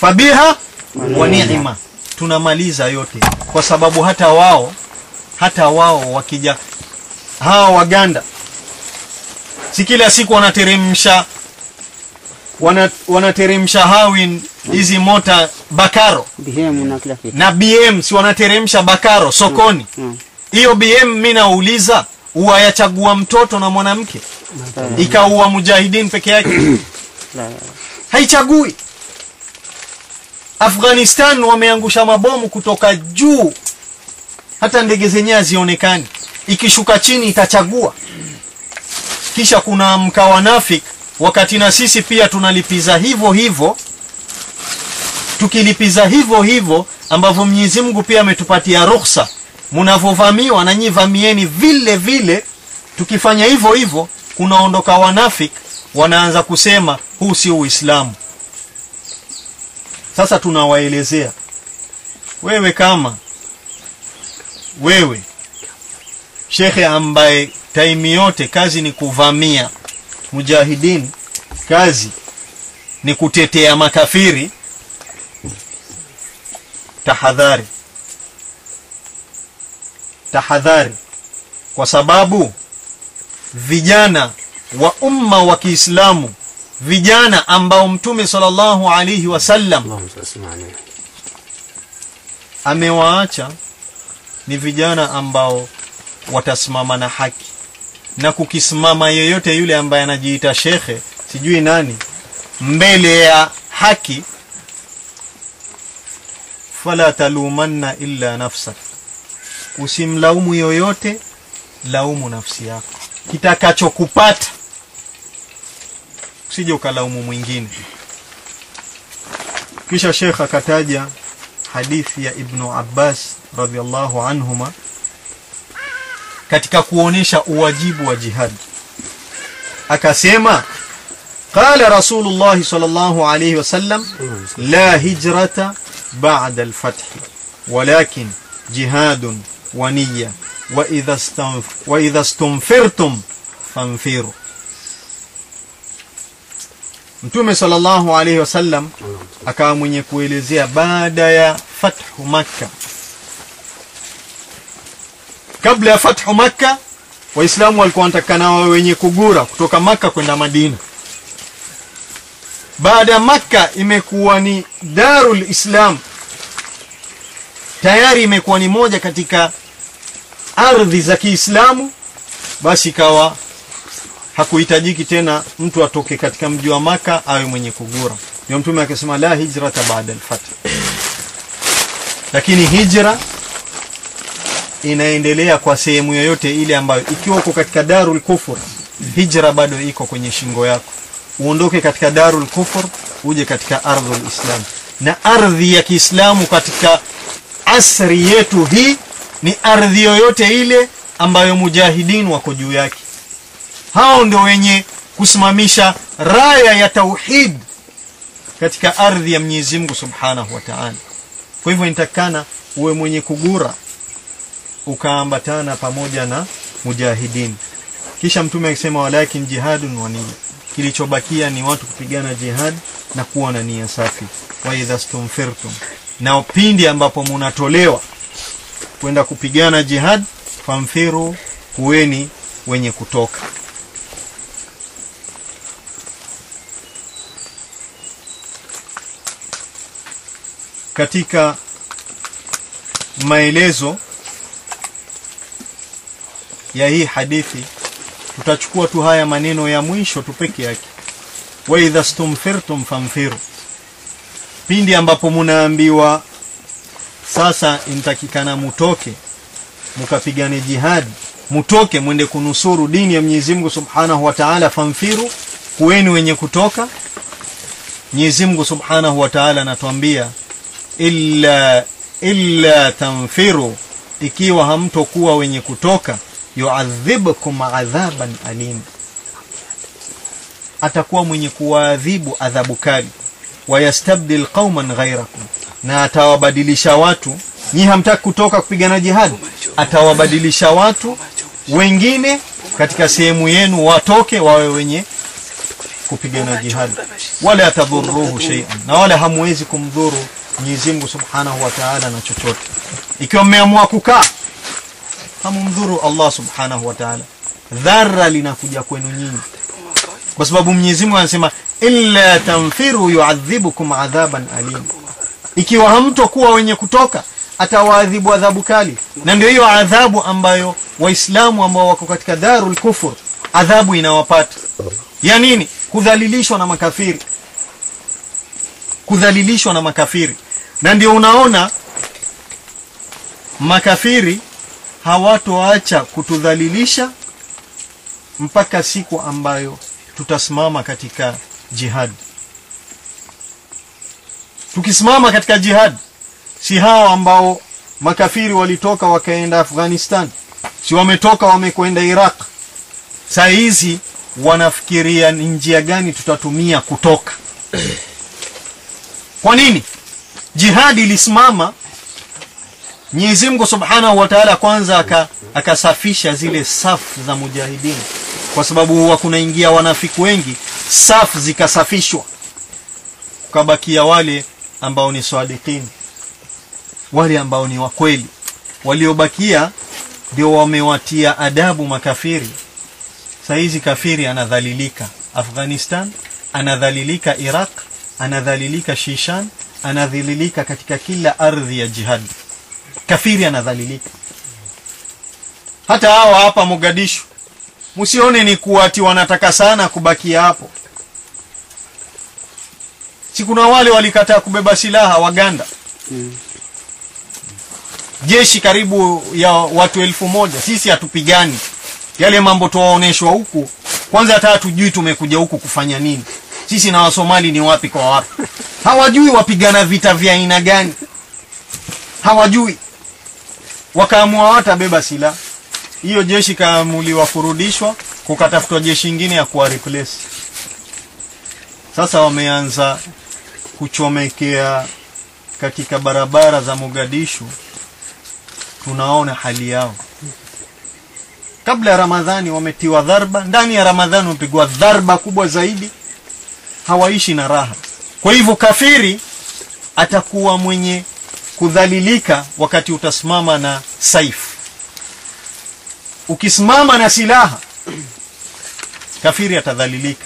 fabiha wa ni'ma tunamaliza yote. Kwa sababu hata wao hata wao wakija hawa waganda si kila siku wanateremsha wana, wanateremsha hawin hizi mota bakaro. BM na kila kitu. Na bm si wanateremsha bakaro sokoni? Hiyo Mm. mm. bm mi nauliza uwayachagua mtoto na mwanamke? Ikaua mujahidin peke yake? Haichagui afghanistan wameangusha mabomu kutoka juu. Hata ndege zenyewe hazionekani. Ikishuka chini itachagua. Kisha kuna mkawanafik wakati na sisi pia tunalipiza hivyo hivyo. Tukilipiza hivyo hivyo ambavyo mwenyezi mungu pia ametupatia ruhusa. Mnavyovamiwa na nyi vamieni vile vile. Tukifanya hivyo hivyo kunaondoka wanafik wanaanza kusema huu si uislamu sasa tunawaelezea. Wewe kama wewe shekhe ambaye taimi yote kazi ni kuvamia mujahidin kazi ni kutetea makafiri tahadhari. Tahadhari. Kwa sababu vijana wa umma wa Kiislamu vijana ambao mtume sallallahu alaihi wasallam amewaacha ni vijana ambao watasimama na haki. Na kukisimama yeyote yule ambaye anajiita shekhe sijui nani mbele ya haki fala talumanna illa nafsak. Usimlaumu yoyote laumu nafsi yako. Kitakachokupata usije ukalaumu mwingine. Kisha shekh akataja hadithi ya ibnu abbas radhiallahu anhuma katika kuonesha uwajibu wa jihad. Akasema qala Rasulullah sallallahu alayhi wasallam la hijrata ba'da alfath walakin jihadun wa niyya wa idha istunfirtum fanfiru mtume sallallahu alayhi wasallam akawa mwenye kuelezea baada ya fathu makka. Kabla ya fathu makka waislamu walikuwa wanatakana wawe wenye kugura kutoka makka kwenda madina. Baada ya makka imekuwa ni darul islam. Tayari imekuwa ni moja katika ardhi za kiislamu basi ikawa hakuhitajiki tena mtu atoke katika mji wa maka awe mwenye kugura. Ndio mtume akasema la hijrata baada alfath. Lakini hijra inaendelea kwa sehemu yoyote ile ambayo ikiwa uko katika darul kufur hijra bado iko kwenye shingo yako. Uondoke katika darul kufur uje katika ardhul islam. Na ardhi ya kiislamu katika asri yetu hii ni ardhi yoyote ile ambayo mujahidin wako juu yake hao ndio wenye kusimamisha raya ya tauhid katika ardhi ya Mwenyezi Mungu Subhanahu wa Ta'ala. Kwa hivyo inatakana uwe mwenye kugura ukaambatana pamoja na mujahidin. Kisha mtume akisema walakin jihadun wa niyya. kilichobakia ni watu kupigana jihad na kuwa na nia safi wa idha stumfirtum na pindi ambapo munatolewa kwenda kupigana jihad famfiru kuweni wenye kutoka katika maelezo ya hii hadithi tutachukua tu haya maneno ya mwisho tu peke yake. Wa idha stumfirtum famfiru pindi ambapo munaambiwa sasa intakikana mutoke mukapigane jihadi mutoke mwende kunusuru dini ya Mwenyezi Mungu Subhanahu wa Ta'ala famfiru kuweni wenye kutoka. Mwenyezi Mungu Subhanahu wa Ta'ala anatuambia illa illa tanfiru ikiwa hamtokuwa wenye kutoka yuadhibkum adhaban alim. Atakuwa mwenye kuwaadhibu adhabu kali. Wayastabdil qauman ghairakum na atawabadilisha watu. Nyi hamtaki kutoka kupigana jihadi. Atawabadilisha watu wengine katika sehemu yenu watoke wawe wenye kupigana jihadi. Wala atadhuruhu shay'an. Na wala hamwezi kumdhuru Mwenyezi Mungu Subhanahu wa Ta'ala na chochote. Ikiwa mmeamua kukaa hamumdhuru Allah Subhanahu wa Ta'ala. Dharra linakuja kwenu nyinyi. Kwa sababu Mwenyezi Mungu anasema illa tanfiru yu'adhibukum adhaban alim. Ikiwa hamtokuwa wenye kutoka atawaadhibu adhabu kali. Na ndio hiyo adhabu ambayo waislamu ambao wako katika darul kufur adhabu inawapata. Ya nini? Kudhalilishwa na makafiri. Kudhalilishwa na makafiri na ndio unaona makafiri hawatoacha kutudhalilisha mpaka siku ambayo tutasimama katika jihad. Tukisimama katika jihad si hao ambao makafiri walitoka wakaenda Afghanistan si wametoka wamekwenda Iraq. Saa hizi wanafikiria ni njia gani tutatumia kutoka. Kwa nini jihadi ilisimama. Mwenyezi Mungu Subhanahu wa Ta'ala kwanza akasafisha aka, zile safu za mujahidini kwa sababu huwa kunaingia wanafiki wengi safu zikasafishwa. Ukabakia wale ambao ni swadikini wale ambao ni wakweli waliobakia ndio wamewatia adabu makafiri. Saizi kafiri anadhalilika. Afghanistan anadhalilika Iraq anadhalilika Shishan anadhalilika katika kila ardhi ya jihad. Kafiri anadhalilika hata hawa hapa Mogadishu msione ni kuati wanataka sana kubakia hapo. Si kuna wale walikataa kubeba silaha Waganda? Jeshi karibu ya watu elfu moja. Sisi hatupigani. Yale mambo tuwaoneshwa huku. Kwanza hata hatujui tumekuja huku kufanya nini sisi na wasomali ni wapi kwa wapi? Hawajui wapigana vita vya aina gani. Hawajui. Wakaamua watabeba silaha. Hiyo jeshi kaamuliwa kurudishwa kukatafutwa jeshi ingine ya kuwa replace. Sasa wameanza kuchomekea katika barabara za Mogadishu. Tunaona hali yao. Kabla ya Ramadhani wametiwa dharba. Ndani ya Ramadhani wamepigwa dharba kubwa zaidi hawaishi na raha. Kwa hivyo kafiri atakuwa mwenye kudhalilika wakati utasimama na saifu ukisimama na silaha kafiri atadhalilika.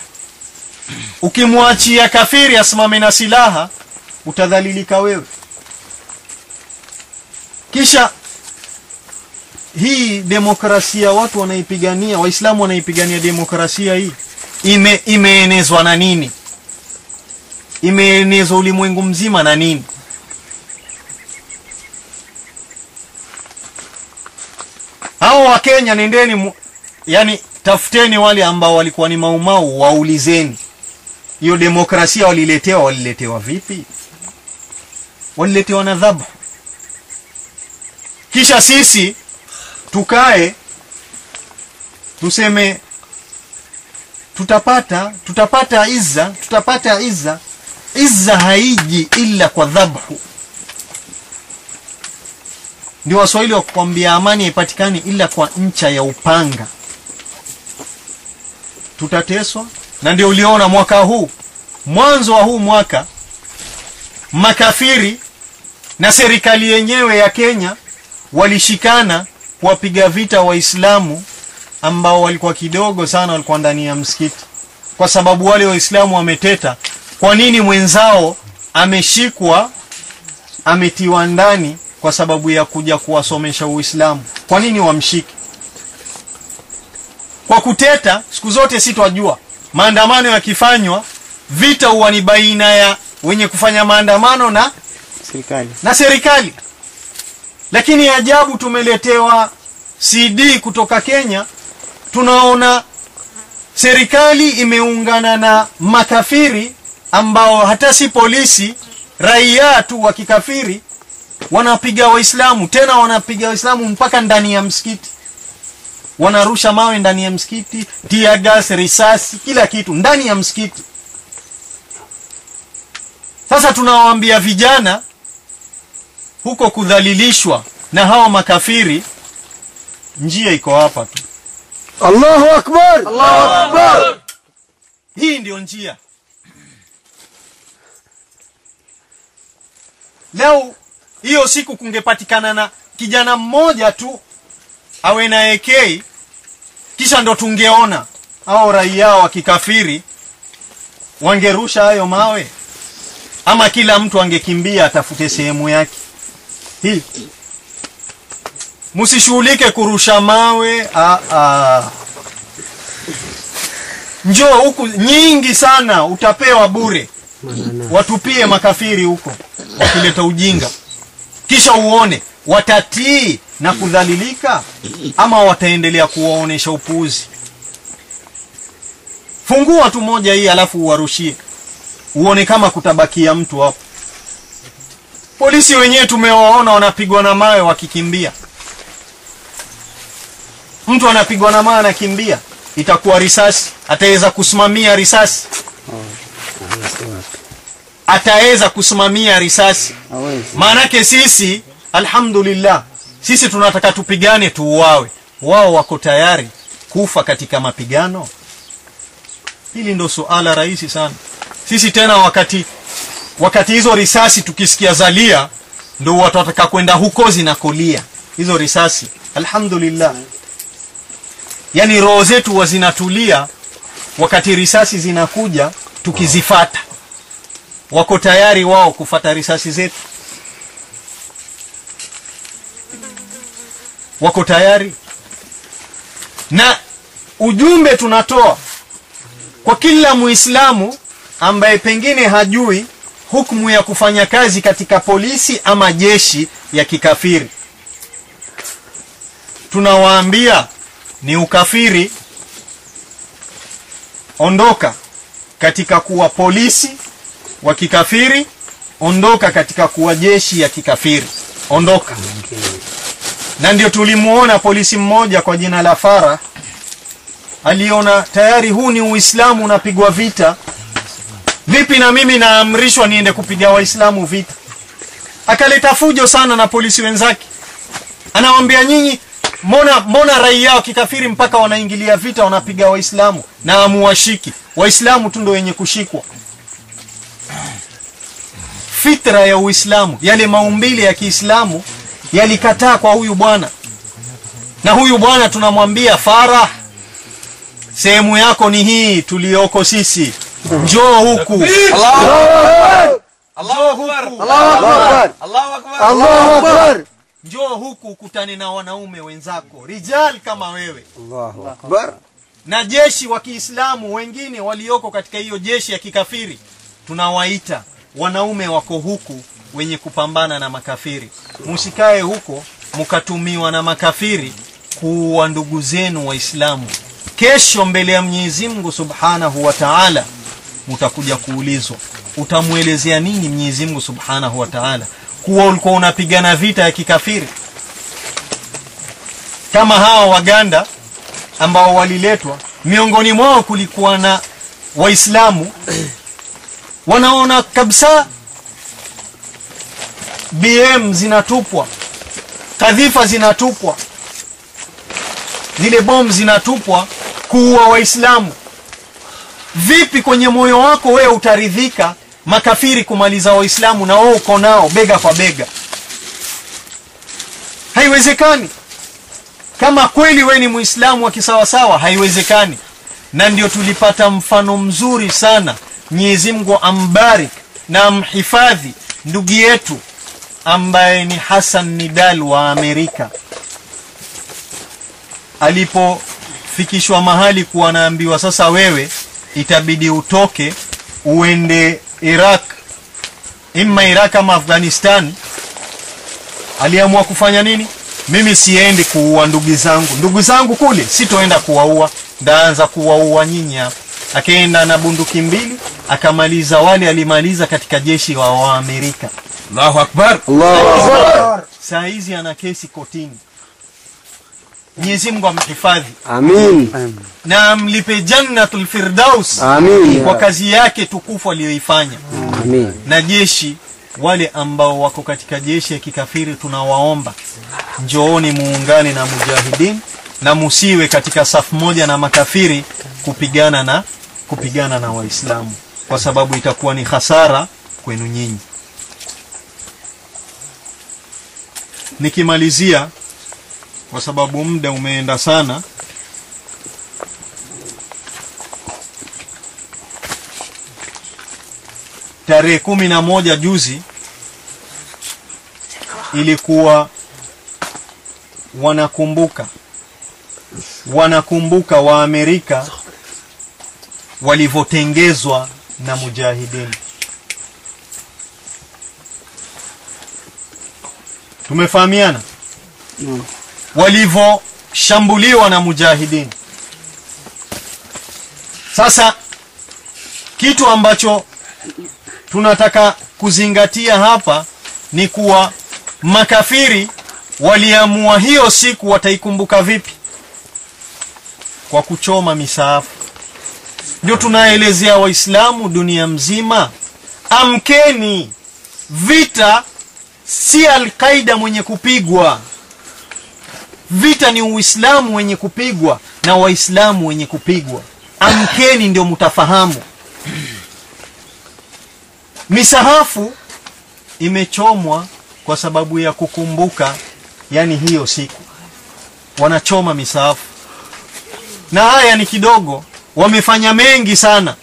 Ukimwachia kafiri asimame na silaha utadhalilika wewe. Kisha hii demokrasia watu wanaipigania waislamu wanaipigania demokrasia hii ime imeenezwa na nini imeenezwa ulimwengu mzima na nini? Hao Wakenya nendeni mu, yani tafuteni wale ambao walikuwa ni maumau waulizeni. Hiyo demokrasia waliletewa waliletewa vipi? Waliletewa na dhabu. Kisha sisi tukae tuseme tutapata tutapata iza tutapata izza izza haiji ila kwa dhabhu. Ndio waswahili wa kukwambia amani haipatikani ila kwa ncha ya upanga. Tutateswa na ndio uliona mwaka huu. Mwanzo wa huu mwaka makafiri na serikali yenyewe ya Kenya walishikana kuwapiga vita waislamu ambao walikuwa kidogo sana walikuwa ndani ya msikiti. Kwa sababu wale waislamu wameteta kwa nini mwenzao ameshikwa ametiwa ndani kwa sababu ya kuja kuwasomesha uislamu? Kwa nini wamshike? Kwa kuteta siku zote si twajua maandamano yakifanywa vita huwa ni baina ya wenye kufanya maandamano na serikali. na serikali. Lakini ajabu tumeletewa cd kutoka kenya. Tunaona serikali imeungana na makafiri ambao hata si polisi raia tu wa kikafiri wanapiga waislamu tena wanapiga waislamu mpaka ndani ya msikiti. Wanarusha mawe ndani ya msikiti tiagas gas risasi kila kitu ndani ya msikiti. Sasa tunawaambia vijana huko kudhalilishwa na hao makafiri njia iko hapa tu. Allahu Akbar! Allahu Akbar! Hii ndio njia leo hiyo siku kungepatikana na kijana mmoja tu awe na AK kisha ndo tungeona hao raia wa kikafiri wangerusha hayo mawe. Ama kila mtu angekimbia atafute sehemu yake. Hii msishughulike kurusha mawe. A a. Njoo huku nyingi sana utapewa bure watupie makafiri huko wakileta ujinga. Kisha uone watatii na kudhalilika ama wataendelea kuwaonesha upuuzi. Fungua tu moja hii alafu uwarushie. Uone kama kutabakia mtu hapo. Polisi wenyewe tumewaona wanapigwa na mawe wakikimbia. Mtu anapigwa na mawe anakimbia itakuwa risasi. Ataweza kusimamia risasi ataweza kusimamia risasi. Maanake sisi alhamdulillah sisi tunataka tupigane tuuawe. Wao wako tayari kufa katika mapigano? Hili ndo suala rahisi sana. Sisi tena wakati wakati hizo risasi tukisikia zalia ndo watu wataka kwenda huko zinakolia hizo risasi alhamdulillah. Yani roho zetu wazinatulia zinatulia wakati risasi zinakuja tukizifata. Wako tayari wao kufata risasi zetu? Wako tayari? Na ujumbe tunatoa kwa kila muislamu ambaye pengine hajui hukumu ya kufanya kazi katika polisi ama jeshi ya kikafiri. Tunawaambia ni ukafiri. Ondoka katika kuwa polisi wa kikafiri ondoka katika kuwa jeshi ya kikafiri. Ondoka. Na ndio tulimuona polisi mmoja kwa jina la Fara aliona tayari huu ni Uislamu unapigwa vita. Vipi na mimi naamrishwa niende kupiga waislamu vita? Akaleta fujo sana na polisi wenzake. Anawaambia nyinyi mbona mbona raia wa kikafiri mpaka wanaingilia vita wanapiga waislamu? Na amuwashiki waislamu tu ndio wenye kushikwa. Fitra ya uislamu yale maumbile ya kiislamu yalikataa kwa huyu bwana. Na huyu bwana tunamwambia farah sehemu yako ni hii tuliyoko sisi. Njoo huku. Allahu Akbar Allahu Akbar. Njoo huku ukutane na wanaume wenzako. Rijal kama wewe. Allahu Akbar na jeshi wa kiislamu wengine walioko katika hiyo jeshi ya kikafiri tunawaita wanaume wako huku wenye kupambana na makafiri. Musikae huko mkatumiwa na makafiri kuwa ndugu zenu waislamu. Kesho mbele ya mwenyezi mungu subhanahu wa taala utakuja kuulizwa utamwelezea nini mwenyezi mungu subhanahu wa taala kuwa ulikuwa unapigana vita ya kikafiri? Kama hawa waganda ambao waliletwa. Miongoni mwao kulikuwa na waislamu. Wanaona kabisa bm zinatupwa kadhifa zinatupwa zile bomu zinatupwa kuua waislamu. Vipi kwenye moyo wako wewe utaridhika makafiri kumaliza waislamu na wewe uko nao bega kwa bega? Haiwezekani kama kweli we ni muislamu wa kisawasawa haiwezekani. Na ndio tulipata mfano mzuri sana. Mwenyezi mungu ambarik na mhifadhi ndugu yetu ambaye ni hasan nidal wa amerika. Alipofikishwa mahali kuwa anaambiwa sasa wewe itabidi utoke uende iraq. Imma iraq ama afghanistan. Aliamua kufanya nini mimi siendi kuua ndugu zangu ndugu zangu kule sitoenda kuwaua ndaanza kuwaua nyinyi hapa akaenda na bunduki mbili akamaliza wale alimaliza katika jeshi wa waamerika Allahu akbar. Allahu akbar. saa hizi ana kesi kotini mwenyezi mungu amhifadhi Amin. na amlipe jannatul firdaus Amin. kwa kazi yake tukufu aliyoifanya Amin. na jeshi wale ambao wako katika jeshi ya kikafiri tunawaomba njooni muungane na mujahidin na musiwe katika safu moja na makafiri kupigana na kupigana na waislamu kwa sababu itakuwa ni hasara kwenu nyinyi. Nikimalizia kwa sababu muda umeenda sana tarehe kumi na moja juzi ilikuwa wanakumbuka wanakumbuka wa Amerika walivyotengezwa na mujahidini. Tumefahamiana? Mm. walivyoshambuliwa na mujahidini. Sasa kitu ambacho tunataka kuzingatia hapa ni kuwa makafiri waliamua hiyo siku wataikumbuka vipi? Kwa kuchoma misaafu. Ndio tunaelezea waislamu dunia mzima amkeni. Vita si alqaida mwenye kupigwa. Vita ni uislamu wenye kupigwa na waislamu wenye kupigwa. Amkeni ndio mtafahamu misahafu imechomwa kwa sababu ya kukumbuka yani hiyo siku. Wanachoma misahafu. Na haya ni kidogo wamefanya mengi sana.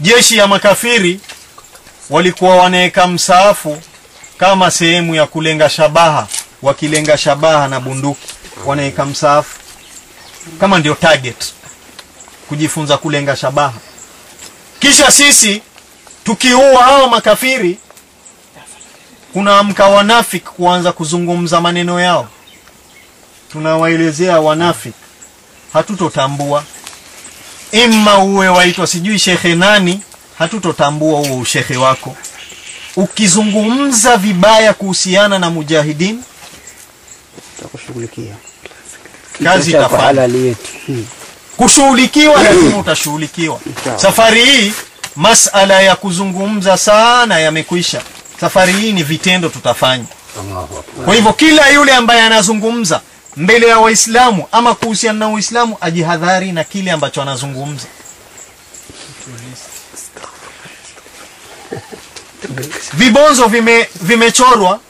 Jeshi ya makafiri walikuwa wanaweka msaafu kama sehemu ya kulenga shabaha. Wakilenga shabaha na bunduki wanaweka msaafu kama ndio target kujifunza kulenga shabaha. Kisha sisi tukiua hao makafiri kunaamka wanafik kuanza kuzungumza maneno yao. Tunawaelezea wanafik hatutotambua. Imma uwe waitwa sijui shekhe nani hatutotambua huo ushekhe wako. Ukizungumza vibaya kuhusiana na mujahidin tutakushughulikia. Kazi itafanya kushughulikiwa lazima utashughulikiwa. Safari hii masala ya kuzungumza sana yamekwisha safari hii ni vitendo tutafanya. Kwa hivyo kila yule ambaye anazungumza mbele ya waislamu ama kuhusiana na uislamu ajihadhari na kile ambacho anazungumza. Vibonzo vime vimechorwa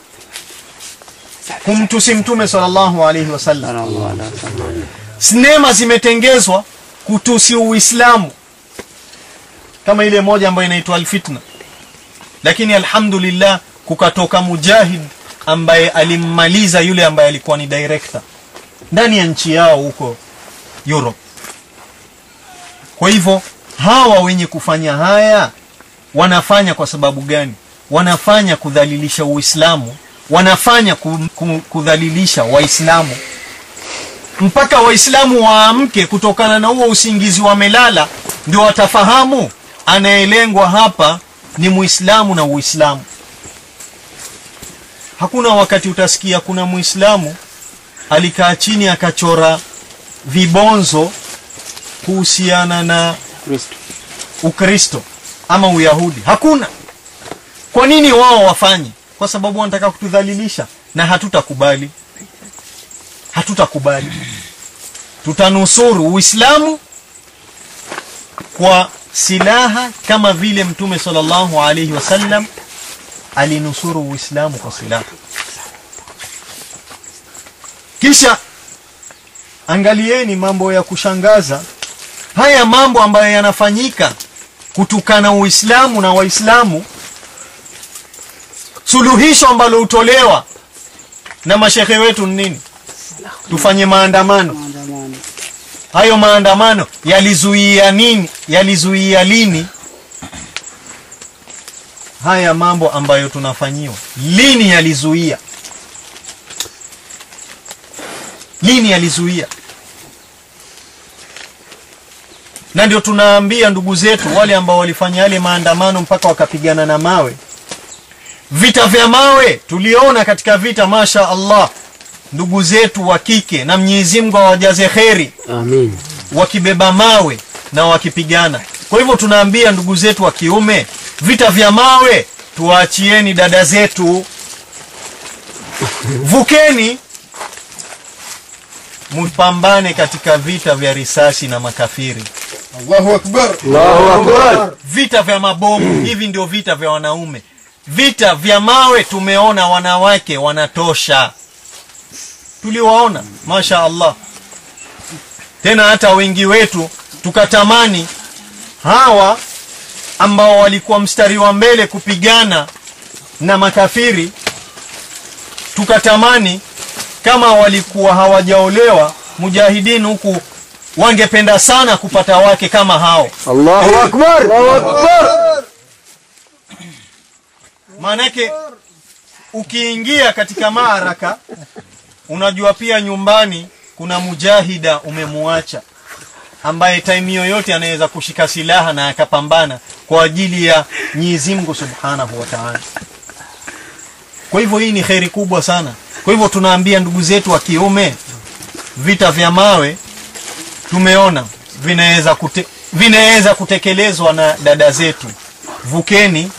kumtusi mtume sallallahu alaihi wasallam. Sallallahu alaihi wasallam. sinema zimetengezwa kutusi uislamu kama ile moja ambayo inaitwa alfitna. Lakini alhamdulillah kukatoka mujahid ambaye alimmaliza yule ambaye alikuwa ni director ndani ya nchi yao huko Europe. Kwa hivyo hawa wenye kufanya haya wanafanya kwa sababu gani? Wanafanya kudhalilisha uislamu wanafanya ku- ku- kudhalilisha waislamu. Mpaka waislamu waamke kutokana na huo usingizi wamelala ndio watafahamu anayelengwa hapa ni muislamu na uislamu. Hakuna wakati utasikia kuna muislamu alikaa chini akachora vibonzo kuhusiana na Kristo. ukristo ama uyahudi. Hakuna. Kwa nini wao wafanye? Kwa sababu wanataka kutudhalilisha na hatutakubali. Hatutakubali. Tutanusuru uislamu kwa silaha kama vile mtume sallallahu alayhi wasallam alinusuru uislamu kwa silaha. Kisha angalieni mambo ya kushangaza. Haya mambo ambayo yanafanyika kutukana uislamu na waislamu suluhisho ambalo utolewa na mashehe wetu ni nini? Tufanye maandamano hayo maandamano yalizuia nini? Yalizuia lini? Haya mambo ambayo tunafanyiwa lini yalizuia? Lini yalizuia? Na ndio tunaambia ndugu zetu wale ambao walifanya yale maandamano mpaka wakapigana na mawe. Vita vya mawe tuliona katika vita masha Allah ndugu zetu wa kike na Mwenyezi Mungu awajaze kheri. Amin. Wakibeba mawe na wakipigana. Kwa hivyo tunaambia ndugu zetu wa kiume vita vya mawe tuwaachieni dada zetu. Vukeni mpambane katika vita vya risasi na makafiri. Allahu akbar. vita vya mabomu hivi ndio vita vya wanaume. Vita vya mawe tumeona wanawake wanatosha tuliwaona masha allah tena hata wengi wetu tukatamani hawa ambao walikuwa mstari wa mbele kupigana na makafiri tukatamani kama walikuwa hawajaolewa mujahidin huku wangependa sana kupata wake kama hao. Allahu akbar! Allahu akbar! Maanake ukiingia katika maaraka unajua pia nyumbani kuna mujahida umemuacha ambaye time yoyote anaweza kushika silaha na akapambana kwa ajili ya Mwenyezi Mungu Subhanahu wa Ta'ala. Kwa hivyo hii ni kheri kubwa sana. Kwa hivyo tunaambia ndugu zetu wa kiume, vita vya mawe tumeona vinaweza kute, vinaweza kutekelezwa na dada zetu. Vukeni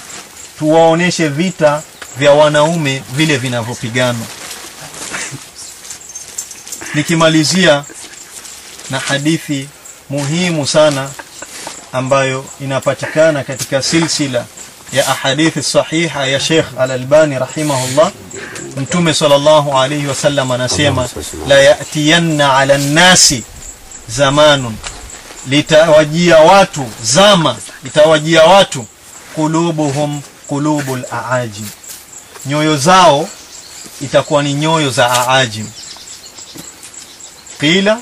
tuwaoneshe vita vya wanaume vile vinavyopiganwa. Nikimalizia na hadithi muhimu sana ambayo inapatikana katika silsila ya ahadithi sahiha ya Sheikh Al-Albani rahimahullah Mtume sallallahu alayhi wasallam anasema la yatiyanna ala nasi zamanun. Litawajia watu zama litawajia watu kulubuhum kulubul aajim. Nyoyo zao itakuwa ni nyoyo za aajim qila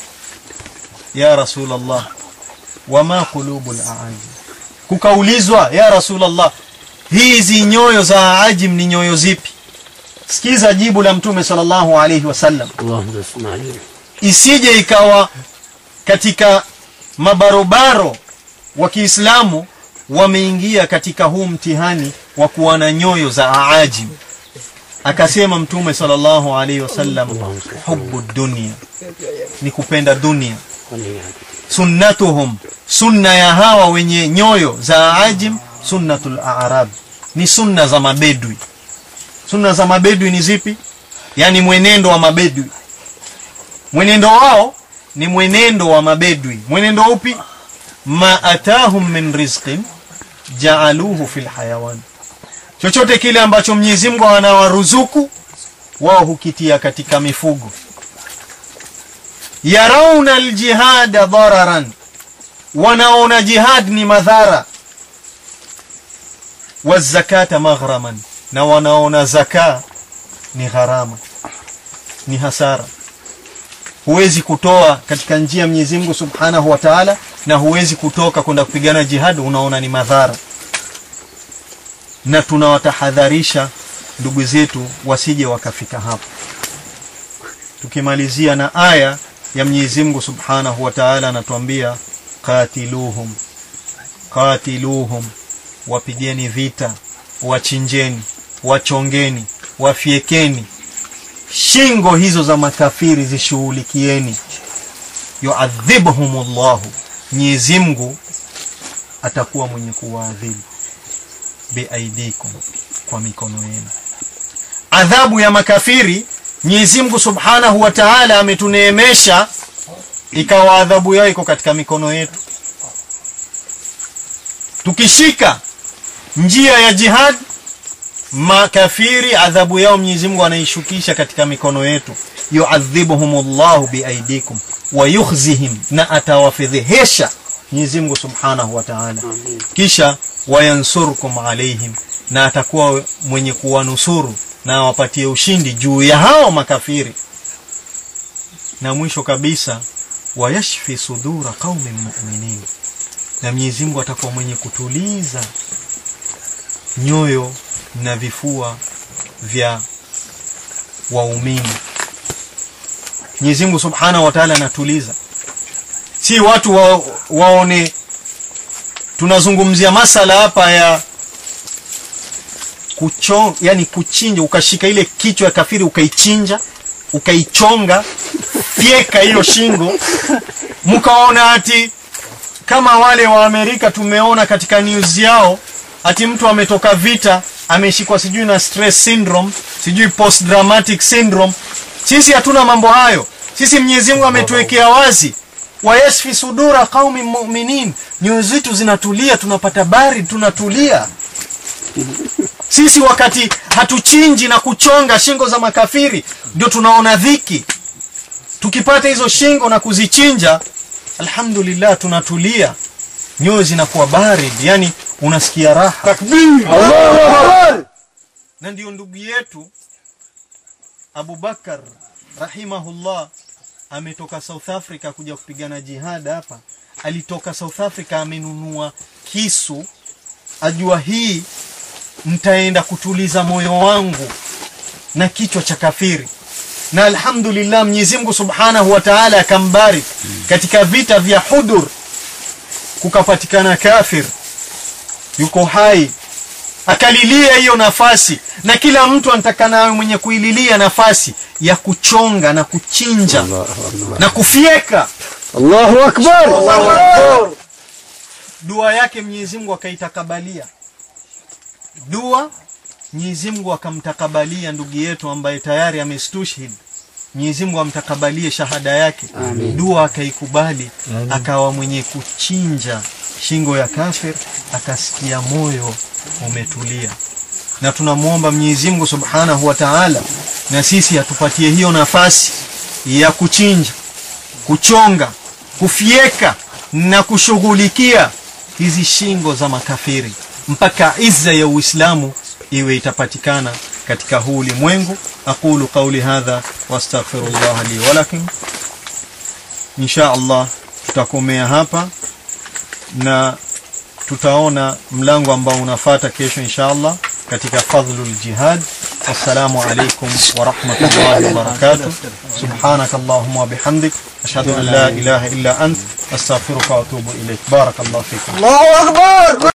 ya rasulallah wama qulubul aajim kukaulizwa ya rasul Allah hizi nyoyo za aajim ni nyoyo zipi? Sikiza jibu la mtume sallallahu alayhi wasallam isije ikawa katika mabarobaro wa Kiislamu wameingia katika huu mtihani wa kuwa na nyoyo za aajim akasema mtume sallallahu alaihi wasallam hubbu dunia ni kupenda dunia. Sunnatuhum sunna ya hawa wenye nyoyo za ajim, sunnatul a'rab. Ni sunna za mabedwi sunna za mabedwi ni zipi? Yani mwenendo wa mabedwi mwenendo wao ni mwenendo wa mabedwi mwenendo upi? Ma atahum min rizqin jaaluhu fil hayawan chochote kile ambacho Mwenyezi Mungu anawaruzuku wao hukitia katika mifugo. Yarauna aljihada dararan wanaona jihad ni madhara. Wazakata maghraman na wanaona zaka ni gharama ni hasara. Huwezi kutoa katika njia ya Mwenyezi Mungu Subhanahu wa Ta'ala na huwezi kutoka kwenda kupigana jihad unaona ni madhara na tunawatahadharisha ndugu zetu wasije wakafika hapo. Tukimalizia na aya ya Mwenyezi Mungu Subhanahu wa Ta'ala anatuambia qatiluhum qatiluhum wapigeni vita wachinjeni wachongeni wafiekeni. Shingo hizo za makafiri zishughulikieni. Yuadhibuhumullahu Mwenyezi Mungu atakuwa mwenye kuwaadhibu biaidikum kwa mikono yenu. Adhabu ya makafiri Mwenyezi Mungu Subhanahu wa Ta'ala ametuneemesha ikawa adhabu yao iko katika mikono yetu. Tukishika njia ya jihad makafiri adhabu yao Mwenyezi Mungu anaishukisha katika mikono yetu. Yuadhibuhumullahu biaidikum wa yukhzihim na atawafidhihesha Mwenyezi Mungu Subhanahu wa Ta'ala. Kisha wayansurkum alaihim na atakuwa mwenye kuwanusuru na awapatie ushindi juu ya hao makafiri. Na mwisho kabisa wayashfi sudura qaumin mu'minin. Na Mwenyezi Mungu atakuwa mwenye kutuliza nyoyo na vifua vya waumini. Mwenyezi Mungu Subhanahu wa Ta'ala anatuliza si watu wa, waone. Tunazungumzia masala hapa ya kucho, yani kuchinja ukashika ile kichwa ya kafiri ukaichinja ukaichonga fyeka hiyo shingo mkaona ati kama wale wa Amerika tumeona katika news yao ati mtu ametoka vita ameshikwa sijui na stress syndrome sijui post dramatic syndrome. Sisi hatuna mambo hayo. Sisi Mwenyezi Mungu ametuwekea wazi wayasfi sudura qaumin mu'minin. Nyoyo zetu zinatulia tunapata bari tunatulia. Sisi wakati hatuchinji na kuchonga shingo za makafiri ndio tunaona dhiki. Tukipata hizo shingo na kuzichinja alhamdulillah tunatulia. Nyoyo zinakuwa bari yani unasikia raha. Allahu Akbar. na ndio ndugu yetu Abubakar rahimahullah ametoka South Africa kuja kupigana jihad hapa. Alitoka South Africa amenunua kisu. Ajua hii nitaenda kutuliza moyo wangu na kichwa cha kafiri. Na alhamdulillah Mwenyezi Mungu Subhanahu wa Ta'ala akambariki. Katika vita vya Hudur kukapatikana kafir. Yuko hai akalilia hiyo nafasi. Na kila mtu anataka nawe mwenye kuililia nafasi ya kuchonga na kuchinja na kufieka Allahu Akbar. dua yake Mwenyezi Mungu akaitakabalia. Dua Mwenyezi Mungu akamtakabalia ndugu yetu ambaye tayari amestushhid Mwenyezi Mungu amtakabalie shahada yake. Dua akaikubali akawa mwenye kuchinja shingo ya kafir akasikia moyo umetulia. Na tunamwomba Mwenyezi Mungu Subhanahu wa Ta'ala na sisi atupatie hiyo nafasi ya kuchinja kuchonga kufieka na kushughulikia hizi shingo za makafiri mpaka izza ya Uislamu iwe itapatikana katika huu ulimwengu. Aqulu qawli hadha wastaghfirullah li wa lakum. Insha Allah tutakomea hapa na tutaona mlango ambao unafata kesho insha Allah katika fadhlul jihad assalamu alaikum wa rahmatullahi wa barakatuh subhanak allahumma wa bihamdik ashhadu an la ilaha illa ant astaghfiruka wa atubu ilaik barakallahu fikum Allahu Akbar.